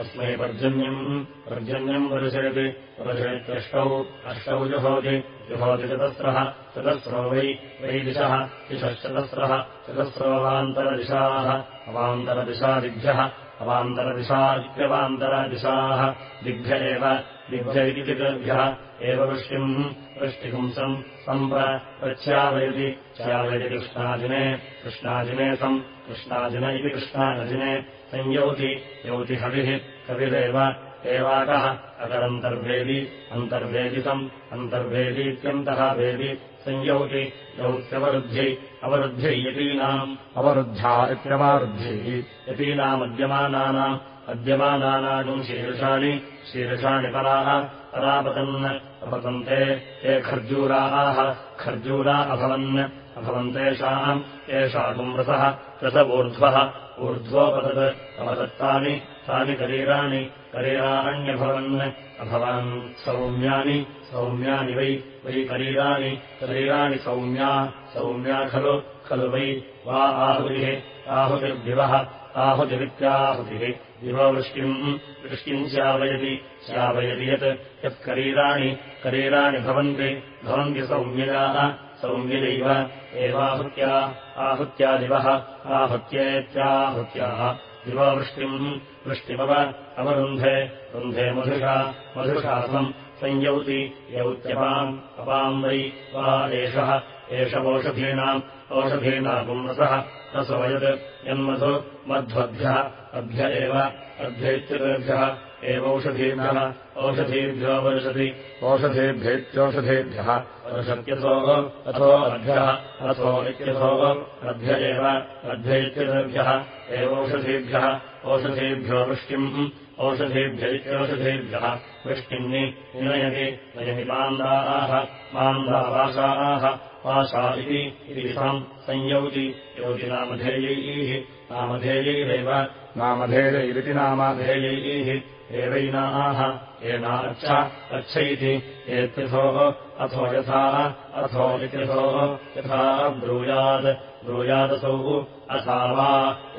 अस्मै पर्जन्यम् पर्जन्यम् वर्षयति वर्षयत्यष्टौ अष्टौ जुहोति जुहोति चतस्रः चतस्रो वै वै दिशः दिशश्चतस्रः चतस्रोऽवान्तरदिशाः अवान्तरदिशादिभ्यः अवान्तरदिशादित्यवान्तरदिशाः। दिग्भ्य एव दिग्भ्य इति दिग्भ्यः एव वृष्टिम् वृष्टिपुंसम् सम्प्रच्यावयति च्यावयति कृष्णाजिने कृष्णाजिने सम् कृष्णाजिन इति कृष्णानजिने संयौति यौति हविः कविरेव एवाकः अकरन्तर्वेदि अन्तर्वेदि सम् अन्तर्वेदीत्यन्तः संयौति यौत्यवरुद्ध्यै अवरुद्ध्यै यतीनाम्। अवरुद्ध्या इत्यवरुद्ध्यैः यतीनामद्यमानानाम्। अद्यमानानाम् शीर्षाणि शीर्षाणि पराः परापतन् अपतन्ते ते खर्जूराः। खर्जूरा अभवन् अभवन्तेषाम् एषाम् रसः रसवूर्ध्वः ऊर्ध्वोपतत् अपदत्तानि तानि करीराणि करीराण्यभवन् अभवन् सौम्यानि सौम्यानि वै वै करीराणि करीराणि सौम्या सौम्या खलु खलु वै वा आहुतिः आहुतिर्दिवः आहुतिरित्याहुतिः दिववृष्टिम् वृष्टिम् स्यावयति स्यावयति यत् यत्करीराणि करीराणि भवन्ति भवन्ति सौम्ययाः सौम्यदैव एवाहुत्या आहुत्यादिवः आहत्येत्याहुत्याः दिववृष्टिम् वृष्टिमव अवरुन्धे रुन्धे मधुषा मधुषासम् संयौति यौत्यपाम् अपाम् वै वा एषः एष ओषधीनाम् ओषधीनापुंरसः रसवयत् यन्मधु मध्वभ्यः अभ्य एव अभ्यैत्यतेभ्यः एवौषधीभ्यः ओषधीभ्यो वर्षति ओषधेभ्येत्यौषधेभ्यः वर्षत्यथो अथो अभ्यः अथो इत्यथो अभ्य एव अभ्यैत्यतेभ्यः एवौषधीभ्यः ओषधीभ्यो वृष्टिम् ओषधीभ्य इत्यौषधीभ्यः वृष्टिम् निनयति नयति मान्दाः मान्दावासाः पाशा इति ताम् संयौति योति नामधेयैः नामधेयैरेव। नामधेयैरिति नामधेयैः एनाच्छ अच्छ इति एत्यथोः अथो यथा अथो इत्यथोः यथा ब्रूयात् ब्रूयादसौ अथा वा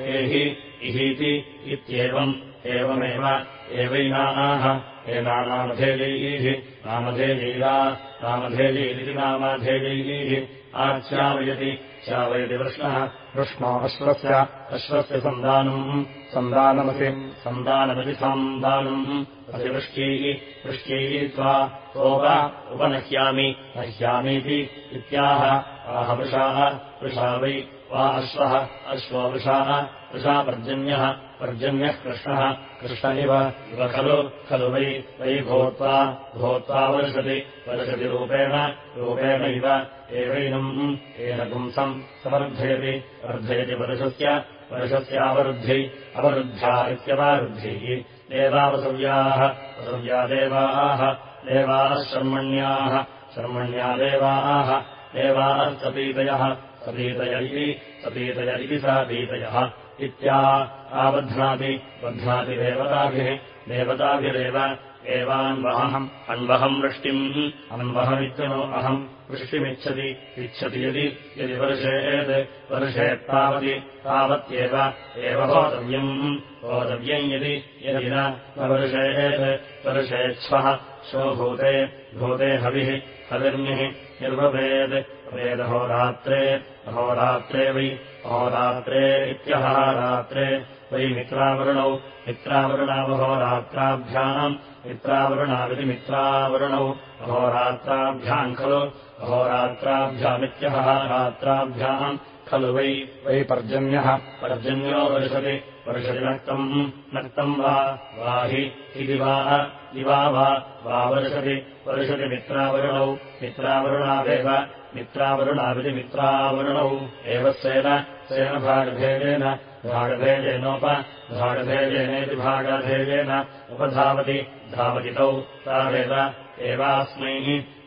एहि इहीति इत्येवम् एवमेव एवैनाः। एनानामधेयैः। नामधेयैरा नामधेयैरिति नामधेयैः। आच्यावयति। चावयति वृष्णः। कृष्णो अश्वस्य। अश्वस्य सन्दानम् सन्दानमसि सन्दानमपि सन्दानम् अतिवृष्ट्यैः वृष्ट्यैः त्वा। सोप उपनह्यामि। नह्यामीति इत्याह। आहवृषाः वृषा वै वा अश्वः अश्वो वृषाः वृषा पर्जन्यः पर्जन्यः कृष्णः कृष्ण इव इव खलु खलु वै वै भूत्वा वर्षति वर्षति रूपेण रूपेण इव एवैनम् येन पुंसम् समर्थयति वर्धयति वर्षस्य वर्षस्यावरुद्ध्यै अवरुद्ध्या इत्यवरुद्ध्यैः देवावसव्याः वसव्या देवाः देवाः शर्मण्याः शर्मण्या देवाः देवास्तपीतयः सपीतय इति सपीतय इति सा पीतयः इत्या आबध्नाति बध्नाति देवताभिः देवताभिरेव एवान्वहम् अन्वहम् वृष्टिम् अन्वहमित्यनो अहम् वृष्टिमिच्छति इच्छति यदि यदि वर्षेत् वर्षेत्तावति तावत्येव एव होतव्यम् होतव्यम् यदि यदि न वर्षेत् वर्षेच्छ्वः श्वो भूते भूते हविः हविर्निः निर्वभेत् वेदहोरात्रे अहोरात्रे वै। अहोरात्रे इत्यहः रात्रे। वै मित्रावरुणौ। मित्रावरुणावहोरात्राभ्याम् मित्रावरुणाविति मित्रावरुणौ अहोरात्राभ्याम् खलु। अहोरात्राभ्यामित्यहः रात्राभ्याम्। खलु वै। वै पर्जन्यः। पर्जन्यो वर्षति वर्षति नक्तम् वा वा हि दिवा दिवा वा वा वर्षति वर्षति मित्रावरुणौ मित्रावरुणादेव मित्रावरुणाविति मित्रावरुणौ। एव सेन सेन भागभेदेन भागभेदेनोप भागभेदेनेति भागभेदेन उपधावति धावति तौ तावेव। एवास्मै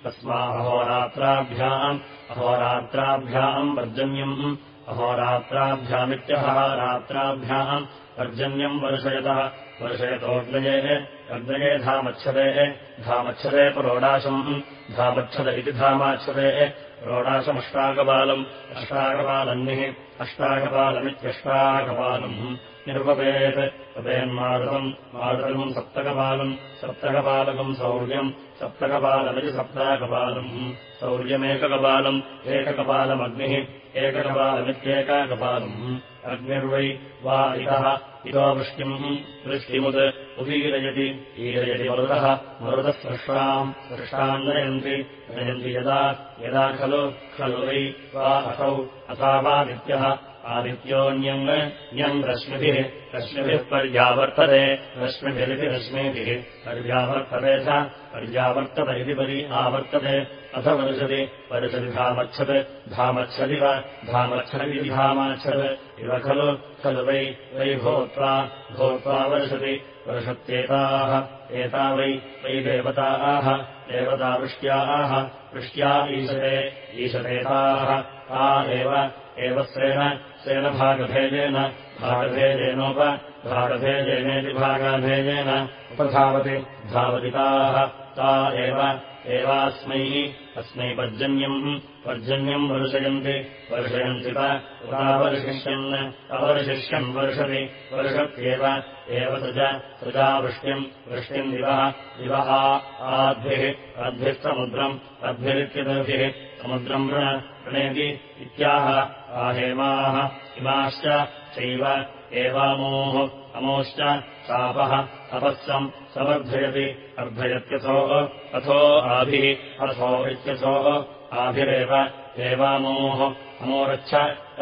तस्माहोरात्राभ्याम् अहोरात्राभ्याम् पर्जन्यम् अहोरात्राभ्यामित्यहः रात्राभ्याम् पर्जन्यम् वर्षयतः। वर्षयतोऽग्नयेः अग्नये धामच्छदेः धामच्छदे पुरोडाशम्। धामच्छद इति धामाच्छदेः रोडाशमष्टाकपालम् अष्टाकपालन्निः अष्टाकपालमित्यष्टाकपालम् निर्वपेत् तदेन्मारुतम् मारुतम् सप्तकपालम्। सप्तकपालकम् सौर्यम्। सप्तकपालमिति सप्ताकपालम्। सौर्यमेककपालम् एककपालमग्निः। एककपालमित्येकाकपालम्। अग्निर्वै वा इतः इतो वृष्टिम्। वृष्टिमुत् उदीरयति। ईरयति मरुतः। मरुतः सृष्टाम्। सृष्टाम् नयन्ति। नयन्ति यदा। यदा खलु। खलु वै वा असौ। असावादित्यः आदित्योऽन्यम् न्यम् रश्मिभिः रश्मिभिः पर्यावर्तते। रश्मिभिरिति रश्मिभिः। पर्यावर्तते इति परि आवर्तते अथ वर्षति वर्षति धामच्छत् धामच्छदिव धामच्छदिति धामाच्छत्। इव खलु खलु वै वै भूत्वा भूत्वा वर्षति वर्षत्येताः एता वै वै देवताः देवता वृष्ट्याः वृष्ट्या ईशते ईशतेताः। ता एव सेन सेन भागभेदेन भागभेदेनोप भागभेदेनेति भागाभेदेन। उपधावति धावति ताः एव। एवास्मै अस्मै पर्जन्यम्। पर्जन्यम् वर्षयन्ति। वर्षयन्ति तावर्षिष्यन् अवर्षिष्यन् वर्षति। वर्षत्येव। एव सृज। सृजावृष्ट्यम् वृष्टिम् दिवः। दिवः आद्भिः। अद्भिः समुद्रम् अद्भिरित्यदभिः समुद्रम् ऋणेति इत्याह। आहेमाः इमाश्च चैव एवामोः अमोश्च शापः अपःसम् समर्धयति अर्धयत्यथो अथो आभिः अथो इत्यथोः आभिरेव एवामोः अमोरच्छ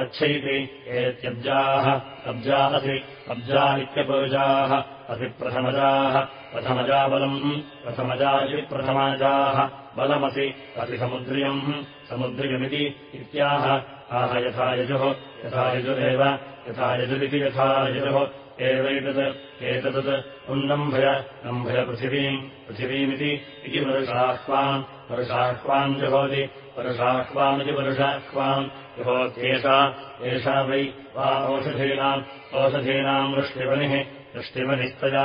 अच्छैति एत्यब्जाः अब्जासि अब्जानित्यपुरुजाः असिप्रथमजाः प्रथमजा बलम् प्रथमजा इति प्रथमजाः बलमसि असिसमुद्रियम् समुद्रियमिति इत्याह आह यथा यजुः यथा यजुरेव यथा यजुरिति यथा यजुः। एवैतत् एतत् उन्नम्भय नम्भय पृथिवीम् पृथिवीमिति इति वर्षाह्वान् वर्षाह्वान् जुहोति वर्षाह्वामिति वर्षाह्वान् जुहोत्येषा एषा वै वा ओषधीनाम् ओषधीनाम् वृष्टिवनिः वृष्टिवनिस्तया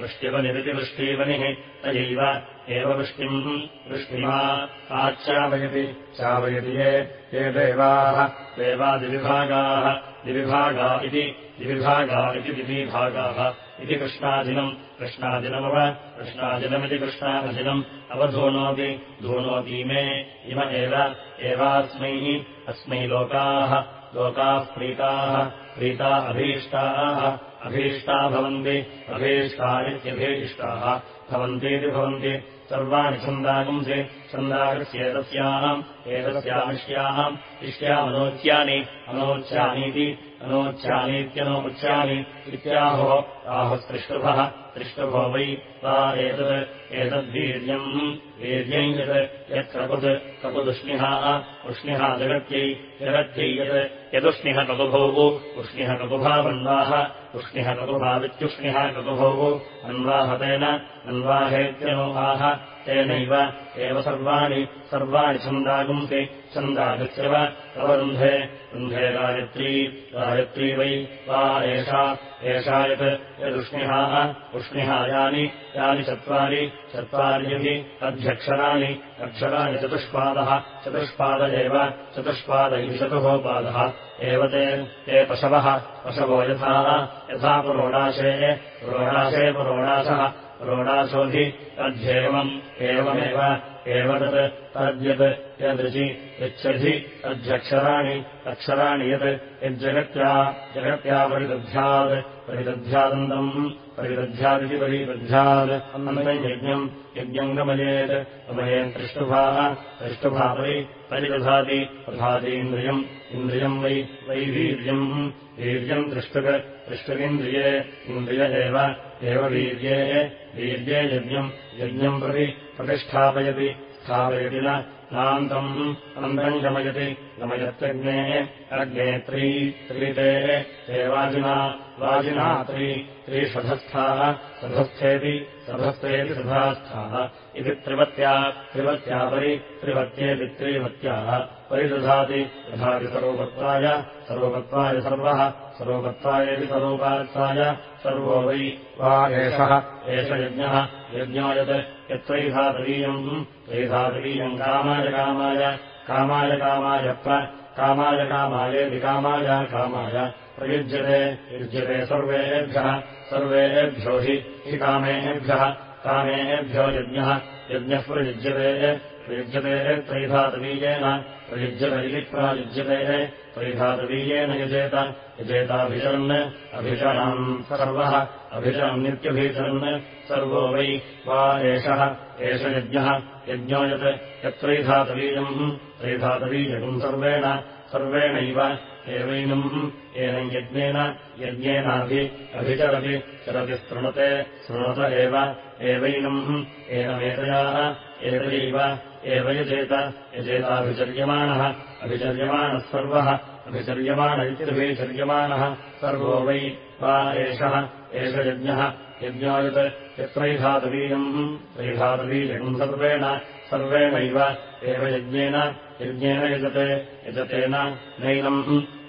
वृष्टिवनिरिति वृष्टिवनिः तयैव एव वृष्टिम् वृष्टिमा आच्छावयति चावयति ये ये देवाः। देवादिविभागाः दिविभागा इति दिविभागा इति दिविभागाः। इति कृष्णादिनम् कृष्णादिनमव कृष्णादिनमिति कृष्णादिनम् अवधूनोति धूनोति मे इम एव एवास्मै अस्मै लोकाः। लोकाः प्रीताः प्रीता अभीष्टाः। अभीष्टा भवन्ति अभीष्टा इत्यभीष्टाः भवन्तीति भवन्ति सर्वाणि छन्दागुंसि छन्दागस्येतस्याम् एतस्यामिष्याम् इष्यामनोच्यानि अनोच्यानीति अनोच्यानीत्यनोमुच्यानि इत्याहो आहुस्त्रिष्टुभः त्रिष्टुभो वै वा एतत् एतद्वीर्यम् वीर्यम् यत् यत्क्रपुत् कपुदुष्णिहा उष्णिः जगत्यै यत् यदुष्णिः ककुभोः उष्णिः ककुभावन्वाः उष्णिः ककुभावित्युष्णिः ककुभोः अन्वाहतेन अन्वाहेत्यनो आह तेनैव एव सर्वाणि सर्वाणि छन्दागुंसि छन्दागस्यव प्रवरुन्धे रुन्धे गायत्री गायत्री वै वा एषा एषा यत् यदुष्णिहाः उष्णिहा यानि चत्वारि चत्वार्यभि अध्यक्षराणि अक्षराणि चतुष्पादः चतुष्पाद एव चतुष्पाद इति चतुःपादः एव ते ते पशवः पशवो यथा यथा पुरोणाशे पुरोणाशे पुरोणाशः रोणासोऽधि तध्येवम् एवमेव एव तत् तद्यत् यदृचि यच्छधि तध्यक्षराणि अक्षराणि यत् यज्जगत्या जगत्या परिदध्यात् परिदध्यादन्तम् परिदध्यादिति परिदध्यात् अन्नम् यज्ञम् गमयेत् गमयेन् त्रिष्टुभाः त्रिष्टुभापरि परिदधाति प्रधातीन्द्रियम् इन्द्रियम् वै वै वीर्यम् वीर्यम् दृष्टुक् दृष्टुगिन्द्रिये इन्द्रिय एव वीर्ये वीर्ये यज्ञम् यज्ञम् प्रति प्रतिष्ठापयति स्थापयति नान्तम् अनन्तम् गमयति। गमयत्यग्ने अग्ने त्री त्रिते ते वाजिना त्री त्रिषधस्थाः सधस्थेति सधस्थेति सधास्थाः। इति त्रिवत्या त्रिवत्यापरि त्रिवत्येति त्रिवत्याः। परिदधाति दधाति सर्वपत्वाय सर्वपत्वाय सर्वः सर्वपत्वायेति सर्वोपात्ताय सर्वो वै वा एषः। एष यज्ञः यज्ञो यत् यत्त्वैधातवीयम् त्वैधातवीयम् कामाय कामाय कामाय कामाय प्र कामाय कामायेति कामाय कामाय प्रयुज्यते युज्यते सर्वेभ्यः सर्वेभ्यो हि हि कामेभ्यः कामेभ्यो यज्ञः यज्ञः प्रयुज्यते प्रयुज्यते त्रैधातवीयेन प्रयुज्यत इति प्रायुज्यते त्वैधातवीयेन यजेत यजेताभिचरन् अभिचरम् सर्वः अभिचरम् नित्यभिचरन् सर्वो वै वा एषः एष यज्ञः यज्ञो यत् यत्रैधातवीयम् त्रैधातवीयकम् सर्वेण सर्वेणैव एवैनम् एनम् यज्ञेन यज्ञेनाभि अभिचरति चरति शृणुते शृणुत एव एवैनम् एनमेतयाः एतयैव एव यजेत यजेताभिचर्यमाणः अभिचर्यमाणः सर्वः अभिचर्यमाण इत्यभिचर्यमाणः सर्वो वै वा एषः एष यज्ञः यज्ञो यत् यत्रैधातवीयम् त्रैधातवीयम् सर्वेण सर्वेणैव एव यज्ञेन यज्ञेन यजते यजतेन नैनम्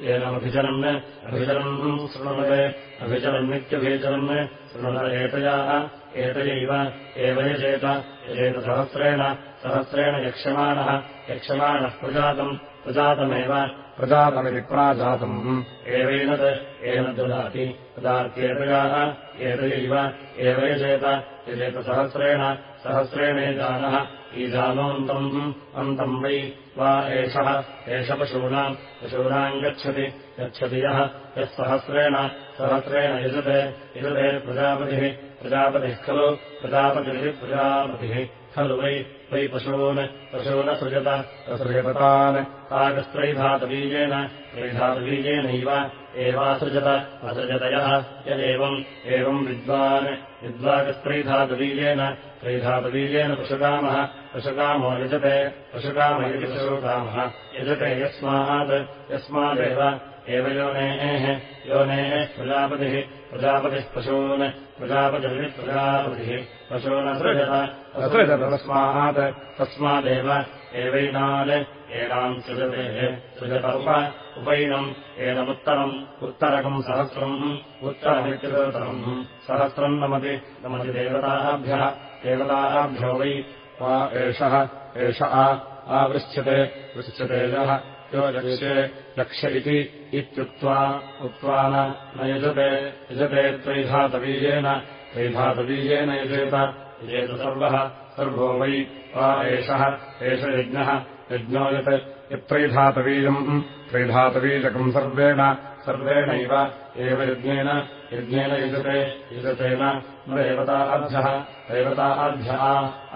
एनमभिचरन् अभिचरन् शृणुते अभिचरन्नित्यभिचरन् शृणुत एतयाः एतयैव एव यजेत यजेत सहस्रेण यक्ष्यमाणः यक्ष्यमाणः प्रजातम् प्रजातमेव प्रजातमिति प्राजातम् एवैनत् एन ददाति। ददात्येतयाः एतयैव एव यजेत यजेत सहस्रेण सहस्रेणेजानः ईजानोऽन्तम् अन्तम् वै वा एषः एष पशूनाम्। पशूनाम् गच्छति गच्छति यः यः सहस्रेण यजते यजते प्रजापतिः। प्रजापतिः खलु प्रजापतिरिति प्रजापतिः खलु वै वै पशून् पशूनसृजत असृजतान् तागस्त्रैधातबीजेन त्रैधातबीजेनैव एवासृजत असृजतयः यदेवम् एवम् विद्वान्। विद्वागस्त्रैधातबीजेन त्रैधातबीजेन पशुकामः पशुकामो यजते पशुकाम इति पशुकामः यजते यस्मात् यस्मादेव एव योनेः योनेः प्रजापतिः प्रजापतिः पशून् प्रजापतिः प्रजापतिः पशूनसृजत असृजत तस्मात् तस्मादेव एवैनान् एनाम् सृजते सृजत उप उपैनम् एनमुत्तरम् उत्तरकम् सहस्रम् उत्तरमित्युत्तरम् सहस्रम् नमति नमति देवताभ्यः देवताभ्यो वै वा एषः एष आवृच्छ्यते पृच्छ्यते यः यो लक्ष्ये इति इत्युक्त्वा उक्त्वा न यजते यजते त्वैधातवीयेन त्वैधातवीयेन यजेत यजेत सर्वः सर्वो वै वा एषः एष यज्ञः यज्ञो यत् यत्रैधातवीयम् त्रैधातवीयकम् सर्वेण सर्वेणैव एव यज्ञेन यज्ञेन युजते युजतेन न देवताभ्यः देवताभ्यः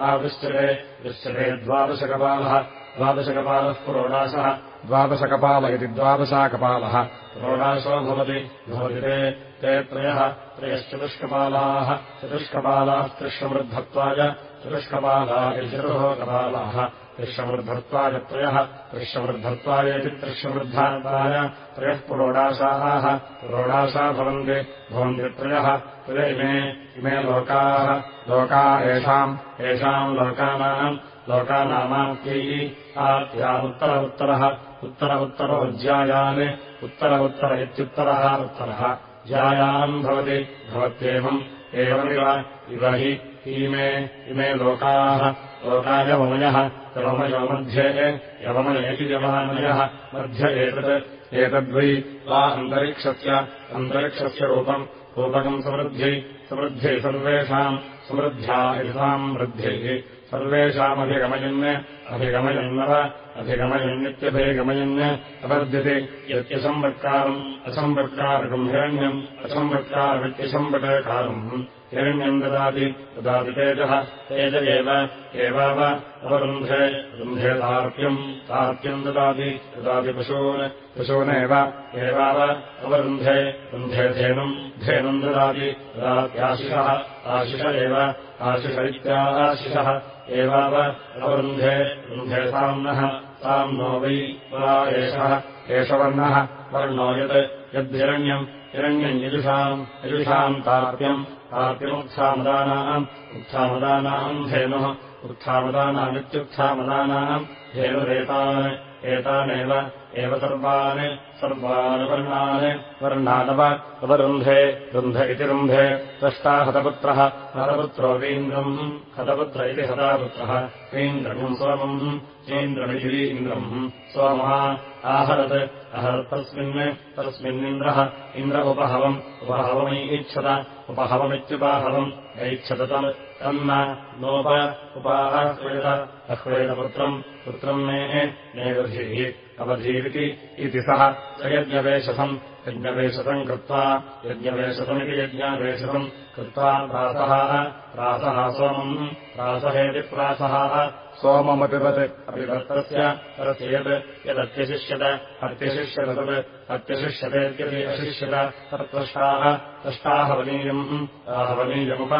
आवृश्यते दृश्यते द्वादशकपालः द्वादशकपालः पुरोडाशः द्वादशकपाल इति द्वादशाकपालः पुरोडाशो भवति भवति ते ते त्रयः त्रयश्चतुष्कपालाः चतुष्कपालाः त्रिश्ववृद्धत्वाय चतुष्कपाला इति चतुः कपालाः त्रिश्ववृद्धत्वाय त्रयः त्रिश्ववृद्धत्वायेति त्रिश्ववृद्धाय त्रयः पुरोडाशाः पुरोडाशा भवन्ति भवन्ति त्रयः त्रय इमे इमे लोकाः लोका येषाम् येषाम् लोकानाम् लोकानामाप्यैः आप्या उत्तर उत्तरः उत्तर उत्तरोज्यायान् उत्तर उत्तर इत्युत्तरः उत्तरः। ज्यायान् भवति भवत्येवम्। एवमिव इव हि इमे इमे लोकाः। लोकायवमयः यवमयो मध्ये यवमयेति यवामयः मध्य एतत् एतद्वै वा अन्तरिक्षस्य अन्तरिक्षस्य रूपम्। रूपकम् समृद्ध्यै समृद्ध्यै सर्वेषाम् समृद्ध्या इताम् वृद्ध्यैः सर्वेषामभिगमयन् अभिगमयन्नव अभिगमयन्नित्यभिगमयन् अवर्ध्यते यत्यसंवत्कारम् असंवत्कारकम् हिरण्यम् असंवत्कारमित्यसंवटकारम् हिरण्यम् ददाति ददाति तेजः तेज एवाव अवरुन्धे रुन्धे तार्प्यम् तार्प्यम् ददाति ददाति पशून् पशूनेव एवाव अवरुन्धे रुन्धे धेनुम् धेनुम् ददाति ददात्याशिषः आशिष एव आशिष। इत्याशिषः एवाव अवरुन्धे रुन्धे साम्नः। साम्नो वै वा एषः एष वर्णः वर्णो यत् यद्धिरण्यम् हिरण्यम् यजुषाम् यजुषाम् तार्प्यम्। तार्प्यमुत्थामदानाम् उत्थामदानाम् धेनुः। उत्थामदानामित्युत्थामदानाम् धेनुरेतान् एतानेव एव सर्वान् सर्वान् वर्णान् वर्णानव अवरुन्धे रुन्ध इति रुन्धे द्रष्टा हतपुत्रः हतपुत्रो वीन्द्रम् हतपुत्र इति हतापुत्रः वीन्द्रम् सोमम् चीन्द्रमिति इन्द्रम् सोमः आहरत् अहरत्तस्मिन् तस्मिन्निन्द्रः इन्द्र उपहवम् उपहवमैच्छत उपहवमित्युपाहवम् ऐच्छत तम् तन्न नोप उपाह्वेत अह्वेदपुत्रम् पुत्रम् मे नेवधिः अवधीरिति इति सः स यज्ञवेशसम् यज्ञवेशसम् कृत्वा यज्ञवेशसमिति यज्ञावेशसम् कृत्वा प्रासः प्रासः सोमम् प्रासहेति प्रासः सोममपिबत् अपिबत्तस्य तस्य यत् यदत्यशिष्यत अत्यशिष्यत तत् अत्यशिष्यतेत्यपि अशिष्यत तत्त्वष्टाः तष्टाहवनीयम् आहवनीयमुप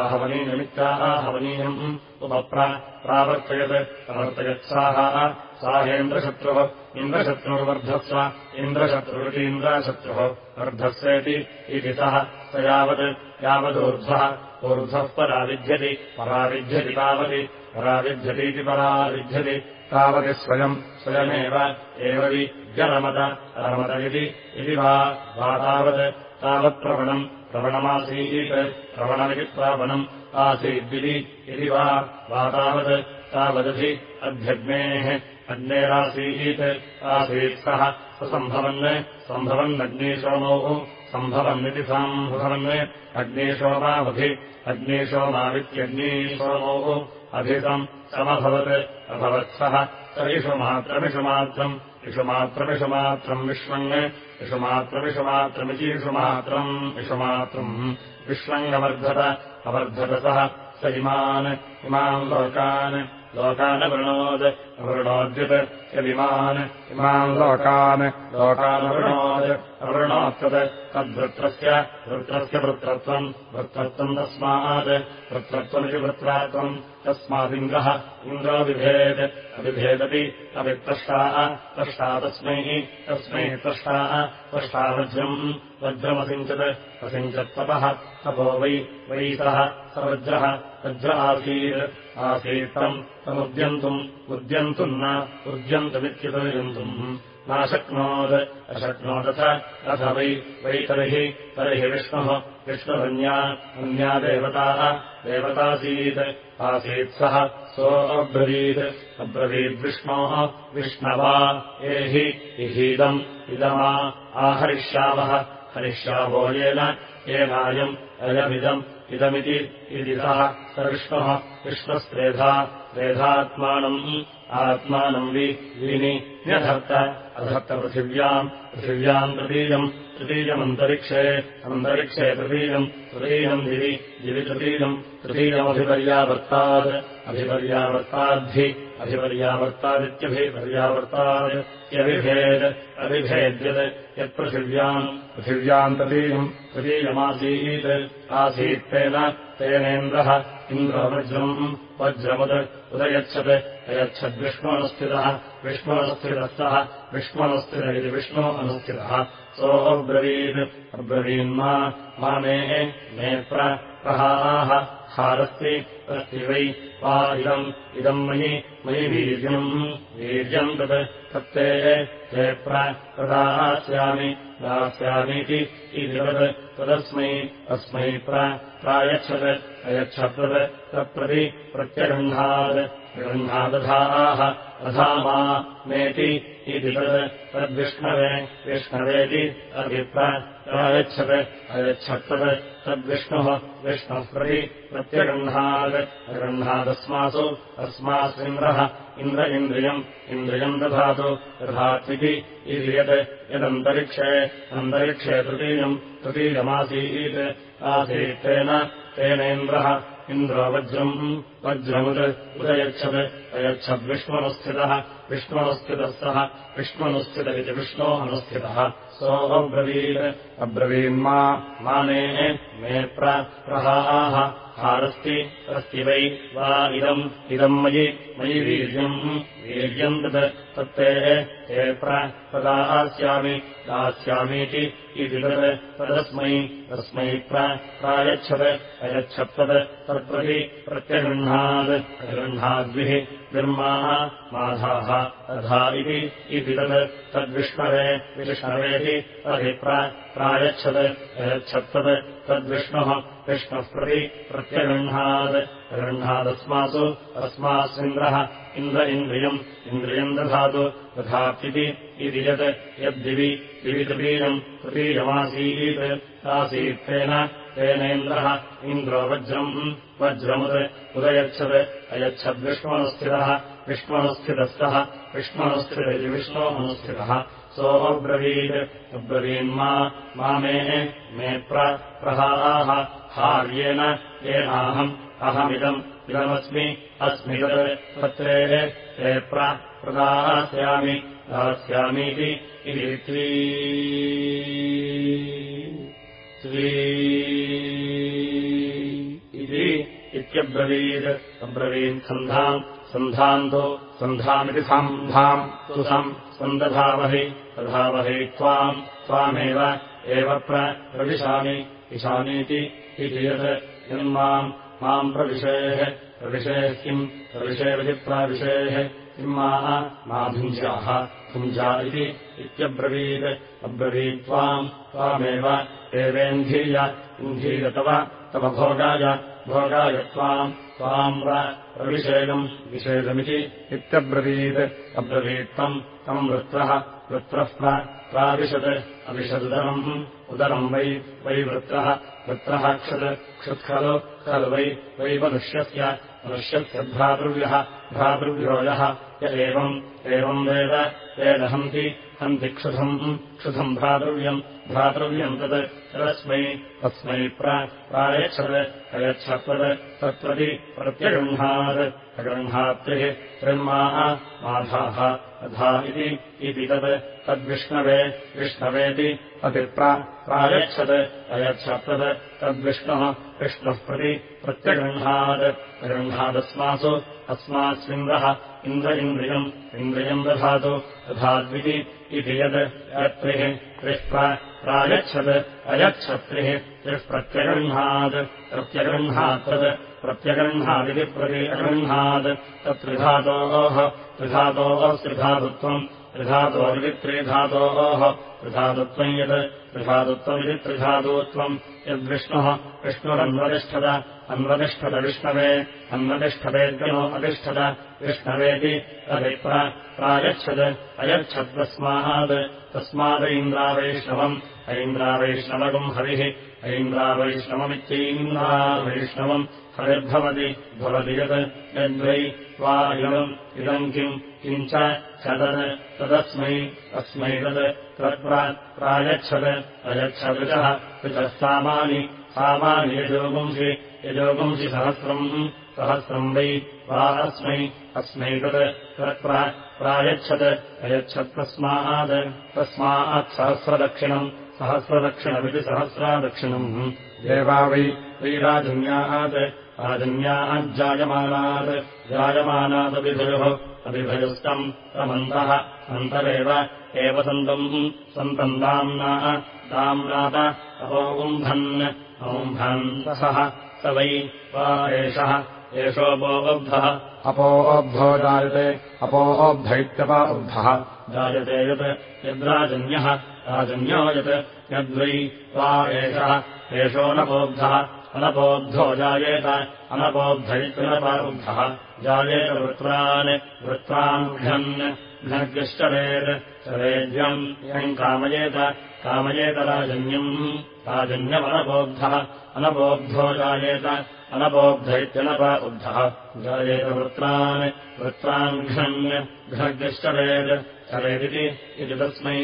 आहवनीयमित्या आहवनीयम् उपप्र प्रावर्तयत् अवर्तयत्साः साहेन्द्रशत्रुः इन्द्रशत्रुर्वर्धस्व। इन्द्रशत्रुरिति इन्द्रशत्रुः वर्धस्वेति इति सः। स यावत् यावदूर्ध्वः। ऊर्ध्वः पराविध्यति। पराविध्यति तावति। पराविध्यतीति पराविध्यति। तावति स्वयम्। स्वयमेव एव वि व्यरमत रमत इति। वा। तावत्। तावत्प्रवणम् प्रवणमासीत् प्रवणमिति प्रावणम् आसीद्विति इति वा तावत् तावदधि अध्यग्नेः अग्नेरासीत् आसीत् सः। सम्भवन् सम्भवन्नग्नेशोमौ सम्भवन्निति सम्भवन्। अग्नेशोमावधि अग्नेशोमावित्यग्नेशोमौ अधिकम् समभवत् अभवत्सः तरिषुमात्रमिषुमात्रम् इषुमात्रमिषुमात्रम् विश्वम् इषुमात्रमिषुमात्रमिति इषुमात्रम् विश्वङ्गवर्धत अवर्धत सः स इमान् इमान् लोकान् लोकानवृणोद् अवृणोद्युत् यदिमान् इमान् लोकान् लोकानवृणोद्। अवृणोत्तत् तद्वृत्रस्य वृत्रस्य वृत्रत्वम्। वृत्रत्वम् तस्मात् वृत्रत्वमिति वृत्रात्वम्। तस्मादिन्द्रः इन्द्रो बिभेत् अबिभेदति अभित्रष्टाः त्रष्टा तस्मै तस्मै त्रष्टाः त्वष्टा वज्रम्। वज्रमसिञ्चत् असिञ्चत्तपः। तपो वै वै सः स वज्रः। वज्र आसीत् आसीत्तम् तमुद्यन्तुम् उद्यन्तुम् न उद्यन्तमित्युपयन्तुम् नाशक्नोत् अशक्नोदथ अथ वै वै तर्हि तर्हि विष्णुः विष्णुरन्या अन्या देवताः देवतासीत्। आसीत् सः सोऽब्रवीत् अब्रवीद्विष्णोः विष्णवा एहि इहीदम् इदमा आहरिष्यावः हरिष्यावो येन येनायम् अयमिदम् इदमिति इति सः स विष्णुः विष्णुस्त्रेधा त्रेधात्मानम् आत्मानम् वि विनि न्यधत्त अधत्तपृथिव्याम् पृथिव्याम् तृतीयम् तृतीयमन्तरिक्षे अन्तरिक्षे तृतीयम् तृतीयम् दिवि दिवि तृतीयम् तृतीयमभिपर्यावर्तात् अभिपर्यावर्ताद्धि अभिपर्यावर्तादित्यभिपर्यावर्तात् यविभेद् अविभेद्यत् यत्पृथिव्याम्। पृथिव्याम् तृतीयम् तृतीयमासीत् आसीत्तेन तेनेन्द्रः इन्द्रो वज्रम् वज्रमुद् उदयच्छत् अयच्छद्विष्णोनुस्थितः विष्णोनुस्थितस्तः विष्णोनुस्थित इति विष्णो अनुस्थितः सोऽब्रवीत् अब्रवीन्मा मा मे मे प्रहाः हारस्ति अस्ति वै वा इदम् इदम् मयि मयि वीर्यम्। वीर्यम् तत् तत्ते ते प्रदास्यामि दास्यामीति इति तदस्मै अस्मै प्रायच्छत् अयच्छत् तत्प्रति प्रत्यगृह्णात् गृह्णादधाः अधा मा मेति इति तत् तद्विष्णवे। विष्णवेति अभिप्रायच्छत् अयच्छत्तत्। तद्विष्णुः। विष्णुः प्रति प्रत्यगृह्णात् गृह्णादस्मासु अस्मास्विन्द्रः इन्द्र इन्द्रियम्। इन्द्रियम् दधातु। दधात्विति इति यत्। यदन्तरिक्षे। अन्तरिक्षे तृतीयम्। तृतीयमासीत्। आसीत्तेन तेनेन्द्रः इन्द्रो वज्रम् वज्रमुद् उदयच्छत् अयच्छद्विष्णुनुस्थितः विष्णुनुस्थितः सः विष्णुनुस्थित इति विष्णोः अनुस्थितः। सोऽब्रवीत् अब्रवीन्मा माने मे प्रहाः हारस्ति अस्ति वै वा इदम् इदम् मयि मयि वीर्यम् वीर्यम् तत् तत्ते ते प्रदास्यामि दास्यामीति इति तत् तदस्मै तस्मै प्रायच्छत् अयच्छत्तत् तत्प्रति प्रत्यगृह्णात् गृह्णाद्भिः निर्माः माधाः अधा इति तत्। तद्विष्णवे विष्णवेति अभिप्रायच्छत् अयच्छत्तत् तद्विष्णुः विष्णुः प्रति प्रत्यगृह्णात्। गृह्णादस्मासु अस्मास्विन्द्रः इन्द्र इन्द्रियम् इन्द्रियम् दधातु। तथाप्यति इति यत् यद्दिवि दिवि तृतीयम् तृतीयमासीत् आसीत्तेन तेनेन्द्रः इन्द्रो वज्रम् वज्रमुद् उदयच्छत्। अयच्छद्विष्णुनुस्थितः विष्णुनुस्थितस्तः विष्णुनुस्थित इति विष्णोऽनुस्थितः सोऽब्रवीत् अब्रवीन्मा मा। मे मे। प्रहाः। हार्येण। येनाहम्। अहमिदम्। इदमस्मि। अस्मि तत्। पत्रे। ते प्रदास्यामि दास्यामीति। इति इति इत्यब्रवीत्। अब्रवीन् सन्धाम् सन्धान्तो सन्धामिति सन्धाम् तु सम् सन्दधावहि दधावहि त्वाम् त्वामेव एव प्रविशामि इशामीति इति यत् यन्माम् माम् प्रविशेः प्रविशेः किम् प्रविशेविधिप्राविशेः किम् माः मा भुञ्जाः भुञ्जा इति इत्यब्रवीत्। अब्रवीत् त्वाम् त्वामेव एवेन्धीय इन्धीय तव तव भोगाय भोगाय त्वाम् त्वाम् प्रविषेदम् विषेदमिति इत्यब्रवीत्। अब्रवीत्तम् तम् वृत्रः वृत्रः प्राविशत् अविशदुदरम् उदरम् वै वै वृत्रः वृत्रः क्षत् क्षुत्खलु खलु वै मनुष्यस्य मनुष्यस्य भ्रातृव्यः भ्रातृव्यो यः य एवम् एवम् वेद वेदहन्ति हन्ति क्षुधम् क्षुधम् भ्रातृव्यम् भ्रातृव्यम् तत् तदस्मै तस्मै प्रायच्छत् अयच्छत्वत् तत्प्रति प्रत्यगृह्णात् अगृह्णात्रिः त्रिन्माः माधाः अधा इति तत् तद्विष्णवे विष्णवेति अतिप्रायच्छत् अयच्छत्तत् तद्विष्णुः विष्णुः प्रति प्रत्यगृह्णात्। गृह्णादस्मासु अस्मास्विन्द्रः इन्द्र इन्द्रियम् इन्द्रियम् दधातु। दधाद्विति इति यत् यत्रिः त्रिः प्रायच्छत् अयच्छत्रिः त्रिः प्रत्यगृह्णात् प्रत्यगृह्णात् तत् प्रत्यगृह्णादिति प्रति अगृह्णात्। तत्त्रिधातोः त्रिधातोः त्रिधातुत्वम् त्रिधातोरिति त्रिधातोः त्रिधातुत्वम् यत् त्रिधातुत्वमिति त्रिधातुत्वम्। यद्विष्णुः विष्णुरन्वतिष्ठत अन्वतिष्ठत विष्णवे अन्वतिष्ठतेद्गणो अतिष्ठत विष्णवेति प्रायच्छत् अयच्छत्तस्मात् तस्मादैन्द्रावैष्णवम् ऐन्द्रावैष्णवकम् हरिः। ऐन्द्रावैष्णवमित्यैन्द्रावैष्णवम् हरिर्भवति। भवति यत् यद्वै वा इदम् इदम् किम्? किञ्च तत् तदस्मै अस्मै तत्। तत्प्रायच्छत् अयच्छदृजः ऋजः सामानि सामानि यजोगुंसि यजोगुंसि सहस्रम् सहस्रम् वै वा अस्मै अस्मै तत्। तत्प्रायच्छत् अयच्छत्तस्मात् तस्मात् सहस्रदक्षिणम् सहस्रदक्षिणमिति सहस्रादक्षिणम्। देवा वै वै राजन्यात् राजन्याज्जायमानात् जायमानादभिभयोः अभिभयस्तम् तमन्तः अन्तरेव एव सन्तम् सन्तम् दाम्ना दाम्नात अपोगुम्भन् औम्भन्तसः स वै वा एषः एषोपोबद्धः अपोऽब्धो जायते अपोऽब्ध इत्यप उद्धः जायते यत् यद्राजन्यः राजन्यो यत् यद्वै वा एषः एषोऽनपोद्धः अनपोद्धो जायेत अनपोद्ध इत्यनपाबुद्धः जायेत वृत्रान् घ्नन् घ्नग्यश्चरेत् चरेद्यम् यम् कामयेत कामयेत राजन्यम् राजन्यमनपोद्धः अनपोद्धो जायेत अनपोद्ध इत्यनप उद्धः जायेत वृत्रान् घ्नन् घ्नग्यश्चरेत् चरेदिति इति तस्मै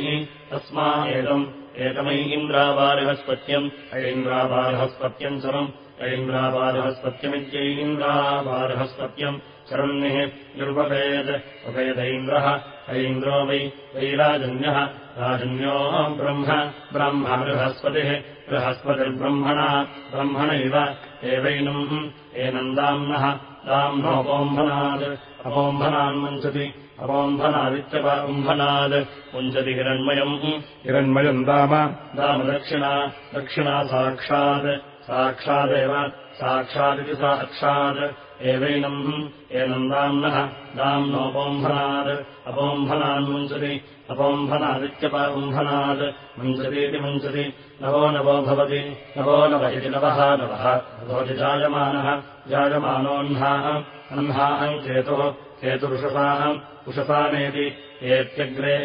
तस्मा एतम् एकमै इन्द्रावारहस्पत्यम्। ऐन्द्रावारहस्पत्यम् चरम्। ऐन्द्रावारहस्पत्यमित्यैन्द्रावारहस्पत्यम् चरन्निः निर्वपेत् उपेदैन्द्रः ऐन्द्रो वै वैराजन्यः। राजन्यो ब्रह्म। ब्रह्म बृहस्पतिः। बृहस्पतिर्ब्रह्मणा। ब्रह्मणैव एवैनम्। एनम् दाम्नः। दाम्नोपोम्भनात् अपोम्भनान्मञ्चति अपोम्भनादित्यपाम्भनाद् मुञ्चति हिरण्मयम्। हिरण्मयम् दाम। दाम दक्षिणा दक्षिणा साक्षात्। साक्षादेव साक्षादिति साक्षात्। एवैनम् एनम् दाम्नः दाम्नोपोम्भनात् अपोम्भनान्मुञ्चति अपोम्भनादित्यपाकुम्भनात् मुञ्चतीति मुञ्चति नवो नवो भवति। नवो नव इति नवः नवः भवति जायमानः। जायमानोऽह्नाः अह्नाहम् केतुः केतुरुषसाम् उषसामेति एत्यग्रे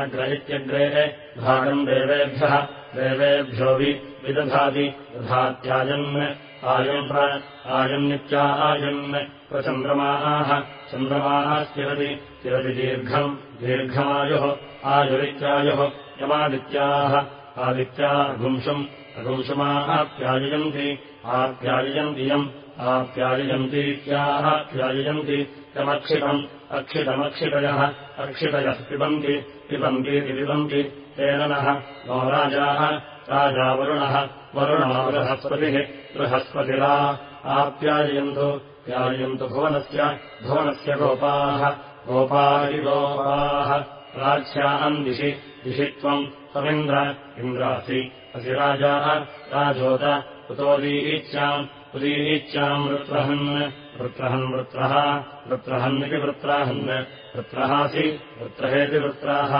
अग्र इत्यग्रेः भागम् देवेभ्यः देवेभ्यो वि विदधाति दधात्याजन् आयम् प्र आयन्नित्या आयन् प्रचन्द्रमाः चन्द्रमाः स्थिरति स्थिरति दीर्घम् दीर्घमायुः आयुरित्यायुः यमादित्याः आदित्या अगुंशम् अगुंशमाप्याययन्ति आप्याययन्ति यम् आप्याययन्तीत्याः प्याययन्ति यमक्षितम् अक्षितमक्षितयः अक्षितयः पिबन्ति पिबन्तीति पिबन्ति तेन नः नो राजाः वरुणः वरुणो बृहस्पतिः बृहस्पतिरा आप्याययन्तु प्याययन्तु भुवनस्य भुवनस्य गोपाः गोपारि गोपाः राज्याम् दिशि दिशि त्वम् त्वमिन्द्र इन्द्रासि असि राजाः राजोत उतोदीच्याम् उदीच्याम् वृत्रहन् वृत्रहन् वृत्रः वृत्रहन्निति वृत्राहन् वृत्रहासि वृत्रहेति वृत्राः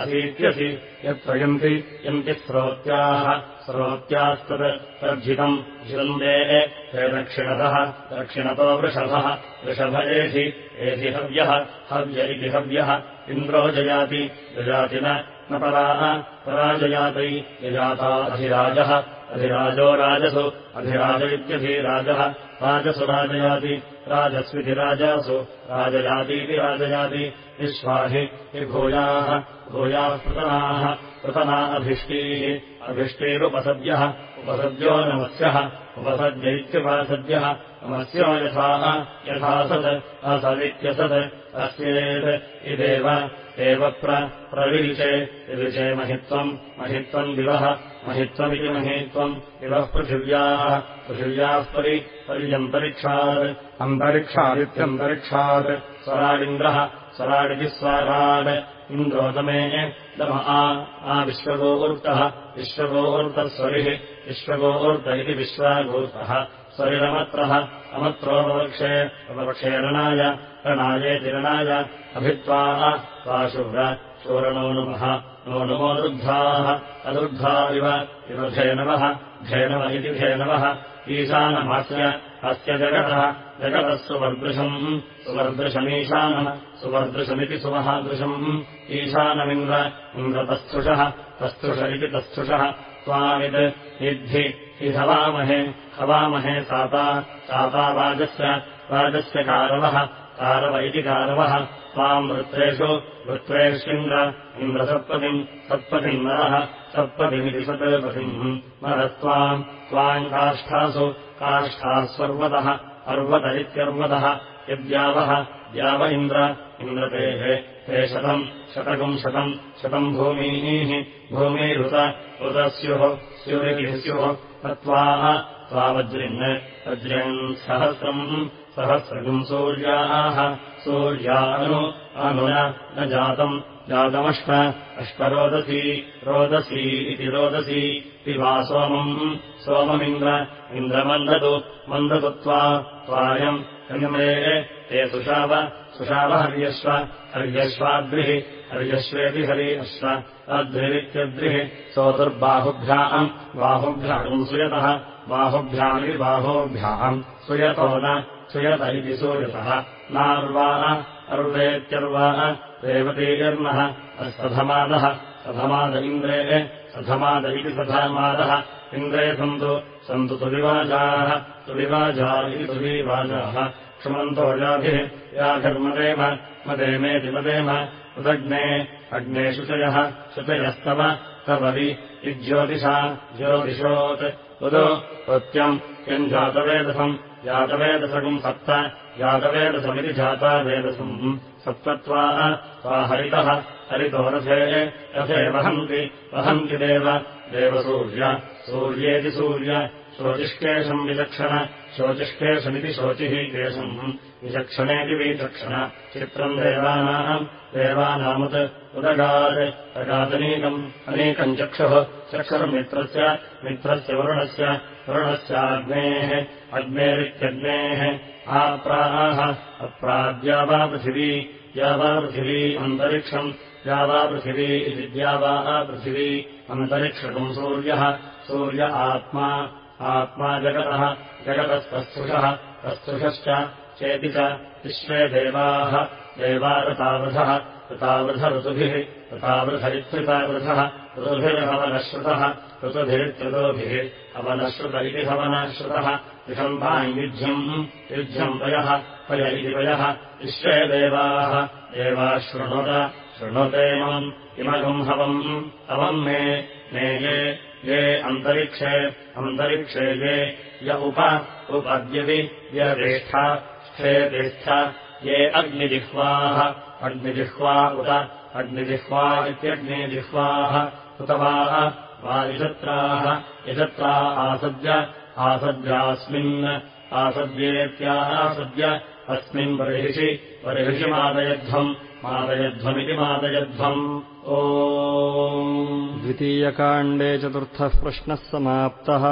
असीत्यसि यत्प्रयन्ति यन्ति स्रोत्याः स्रोत्यास्तत् तर्जितम् जिरन्देः ते दक्षिणतः दक्षिणतो वृषभः वृषभ एधि एधि हव्यः हव्य इति हव्यः इन्द्रो जयाति जयाति न पराः पराजयातै यजाता अधिराजः अधिराजो राजसु। अधिराज इत्यधिराजः राजसु राजयाति। राजस्विति राजासु। राजयातीति राजयाति विश्वाहि हि भूयाः भूयाः पृतनाः पृतना अभिष्टीः। अभिष्टीरुपसद्यः। उपसद्यो नमस्यः। उपसद्य इत्युपासद्यः। नमस्यो यथा। यथा सत्। असदित्यसत्। अस्येत्। इदेव। एव प्रविलिचे विविचे महित्वम्। महित्वम् दिवः महित्वमिति महीत्वम् दिवः पृथिव्याः। पृथिव्याः परि पर्यन्तरिक्षात् अन्तरिक्षादित्यन्तरिक्षात् स्वराडिन्द्रः स्वराडिति स्वराड् इन्द्रोदमे दम आ। विश्वगोवृत्तः विश्वगोवृत्तः स्वरिः। विश्वगोवृत्त इति विश्वागोतः स्वरिरमत्रः। अमत्रोपवक्षे उपवक्षे रणाय। रणायेति रणाय। अभित्वा त्वा शुभ्र शूरणो नुमः नो नुमोदुद्धाः अदुद्धा इव इव धेनवः धेनव इति धेनवः ईशानमस्य अस्य जगतः जगतः सुवर्दृशम् सुवर्दृशमीशानः सुवर्दृशमिति सुमहादृशम्। ईशानमिन्द्र इन्द्रतस्थुषः तस्थुष इति तस्थुषः। त्वामित् इद्धि हि हवामहे हवामहे साता साता वाजस्य वाजस्य कारवः कारव इति कारवः त्वाम् वृत्रेषु वृत्रेष्विन्द्र इन्द्रसत्पतिम् सत्पतिम् नरः। सत्पतिमिति सत्पतिम् नरत्वाम् त्वाम्। काष्ठासु काष्ठाः सर्वतः अर्वत इत्यर्वतः यद्यावः द्याव इन्द्र। इन्द्रतेः ते शतम् शतकम् शतम् शतम् भूमीः। भूमिरुत उत स्युः स्युरिति स्युः। तत्त्वाः त्वावज्रिन् वज्रिन् सहस्रम् सहस्रकम् सूर्याः। सूर्यानु अनु न जातम् जातमष्ट अष्टरोदसी रोदसी इति रोदसी। पिबा सोमम् सोममिन्द्र इन्द्रमन्दतु मन्दतु त्वा त्वायम् कन्मे ते सुषाव सुषावहर्यश्व हर्यश्वाद्रिः हर्यश्वेति हरि अश्व अद्रिरित्यद्रिः सोतुर्बाहुभ्याम् बाहुभ्याम् सुयतः बाहुभ्यामिति बाहोभ्याम् सुयतो न सुयत इति सूयतः नार्वाः अर्वेत्यर्वाः रेवतीर्नः। अस्तधमादः सधमाद इन्द्रेः। सधमाद इति सधमादः। इन्द्रे सन्तु। सन्तु तुलिवाजाः तुलिवाजा इति तुलीवाजाः क्षुमन्तो याभिः याभिर्मदेम मदेमेति मदेम। उदग्ने अग्ने शुचयः शुचयस्तव तवरि इज्योतिषा ज्योतिषोत् उदो प्रत्यम् यम् जातवेदसम्? जातवेदसकम् सप्त। जातवेदसमिति जातावेदसम्। सप्तत्वा त्वा हरितः। हरितो रथे। रथे वहन्ति। वहन्ति देव। देवसूर्य सूर्येति सूर्य शोचिष्केशम् विचक्षण शोचिष्केशमिति शोचिः विचक्षणेति विचक्षण चित्रम् देवानाम् देवानामुत् उदगात् अगादनीकम् अनेकम् चक्षुः चक्षुर्मित्रस्य मित्रस्य वरुणस्य वरुणस्याग्नेः अग्नेरित्यग्नेः आप्राः अप्राद्यावापृथिवी द्यावापृथिवी अन्तरिक्षम् द्यावापृथिवी इति द्यावा पृथिवी अन्तरिक्षकम् सूर्यः सूर्य आत्मा आत्मा जगतः जगतस्तस्थुषः तस्थुषश्च चेति च विश्वे देवाः। देवारतावृथः ऋतावृथ ऋतुभिः ऋतावृथरित्रितावृथः ऋतुभिर्हवनश्रुतः ऋतुभिरित्युतोभिः हवनश्रुत इति हवनश्रुतः। विषम्भायुज्यम् युज्यम् वयः पय इति वयः विश्वे देवाः। देवाः शृणुत शृणुतेमम् इमगम् हवम् अवम् मे ये ये अन्तरिक्षे अन्तरिक्षे ये य उप उपद्यति यतिष्ठ स्थेतिष्ठ ये अग्निजिह्वाः अग्निजिह्वा उत अग्निजिह्वा इत्यग्निजिह्वाः उतवाः वा यजत्राः यजत्रा आसद्य आसद्यास्मिन् आसद्येत्यासद्य अस्मिन् बर्हिषि बर्हिषि मादयध्वम् मादयध्वमिति मादयध्वम् ओ द्वितीयकाण्डे चतुर्थः प्रश्नः समाप्तः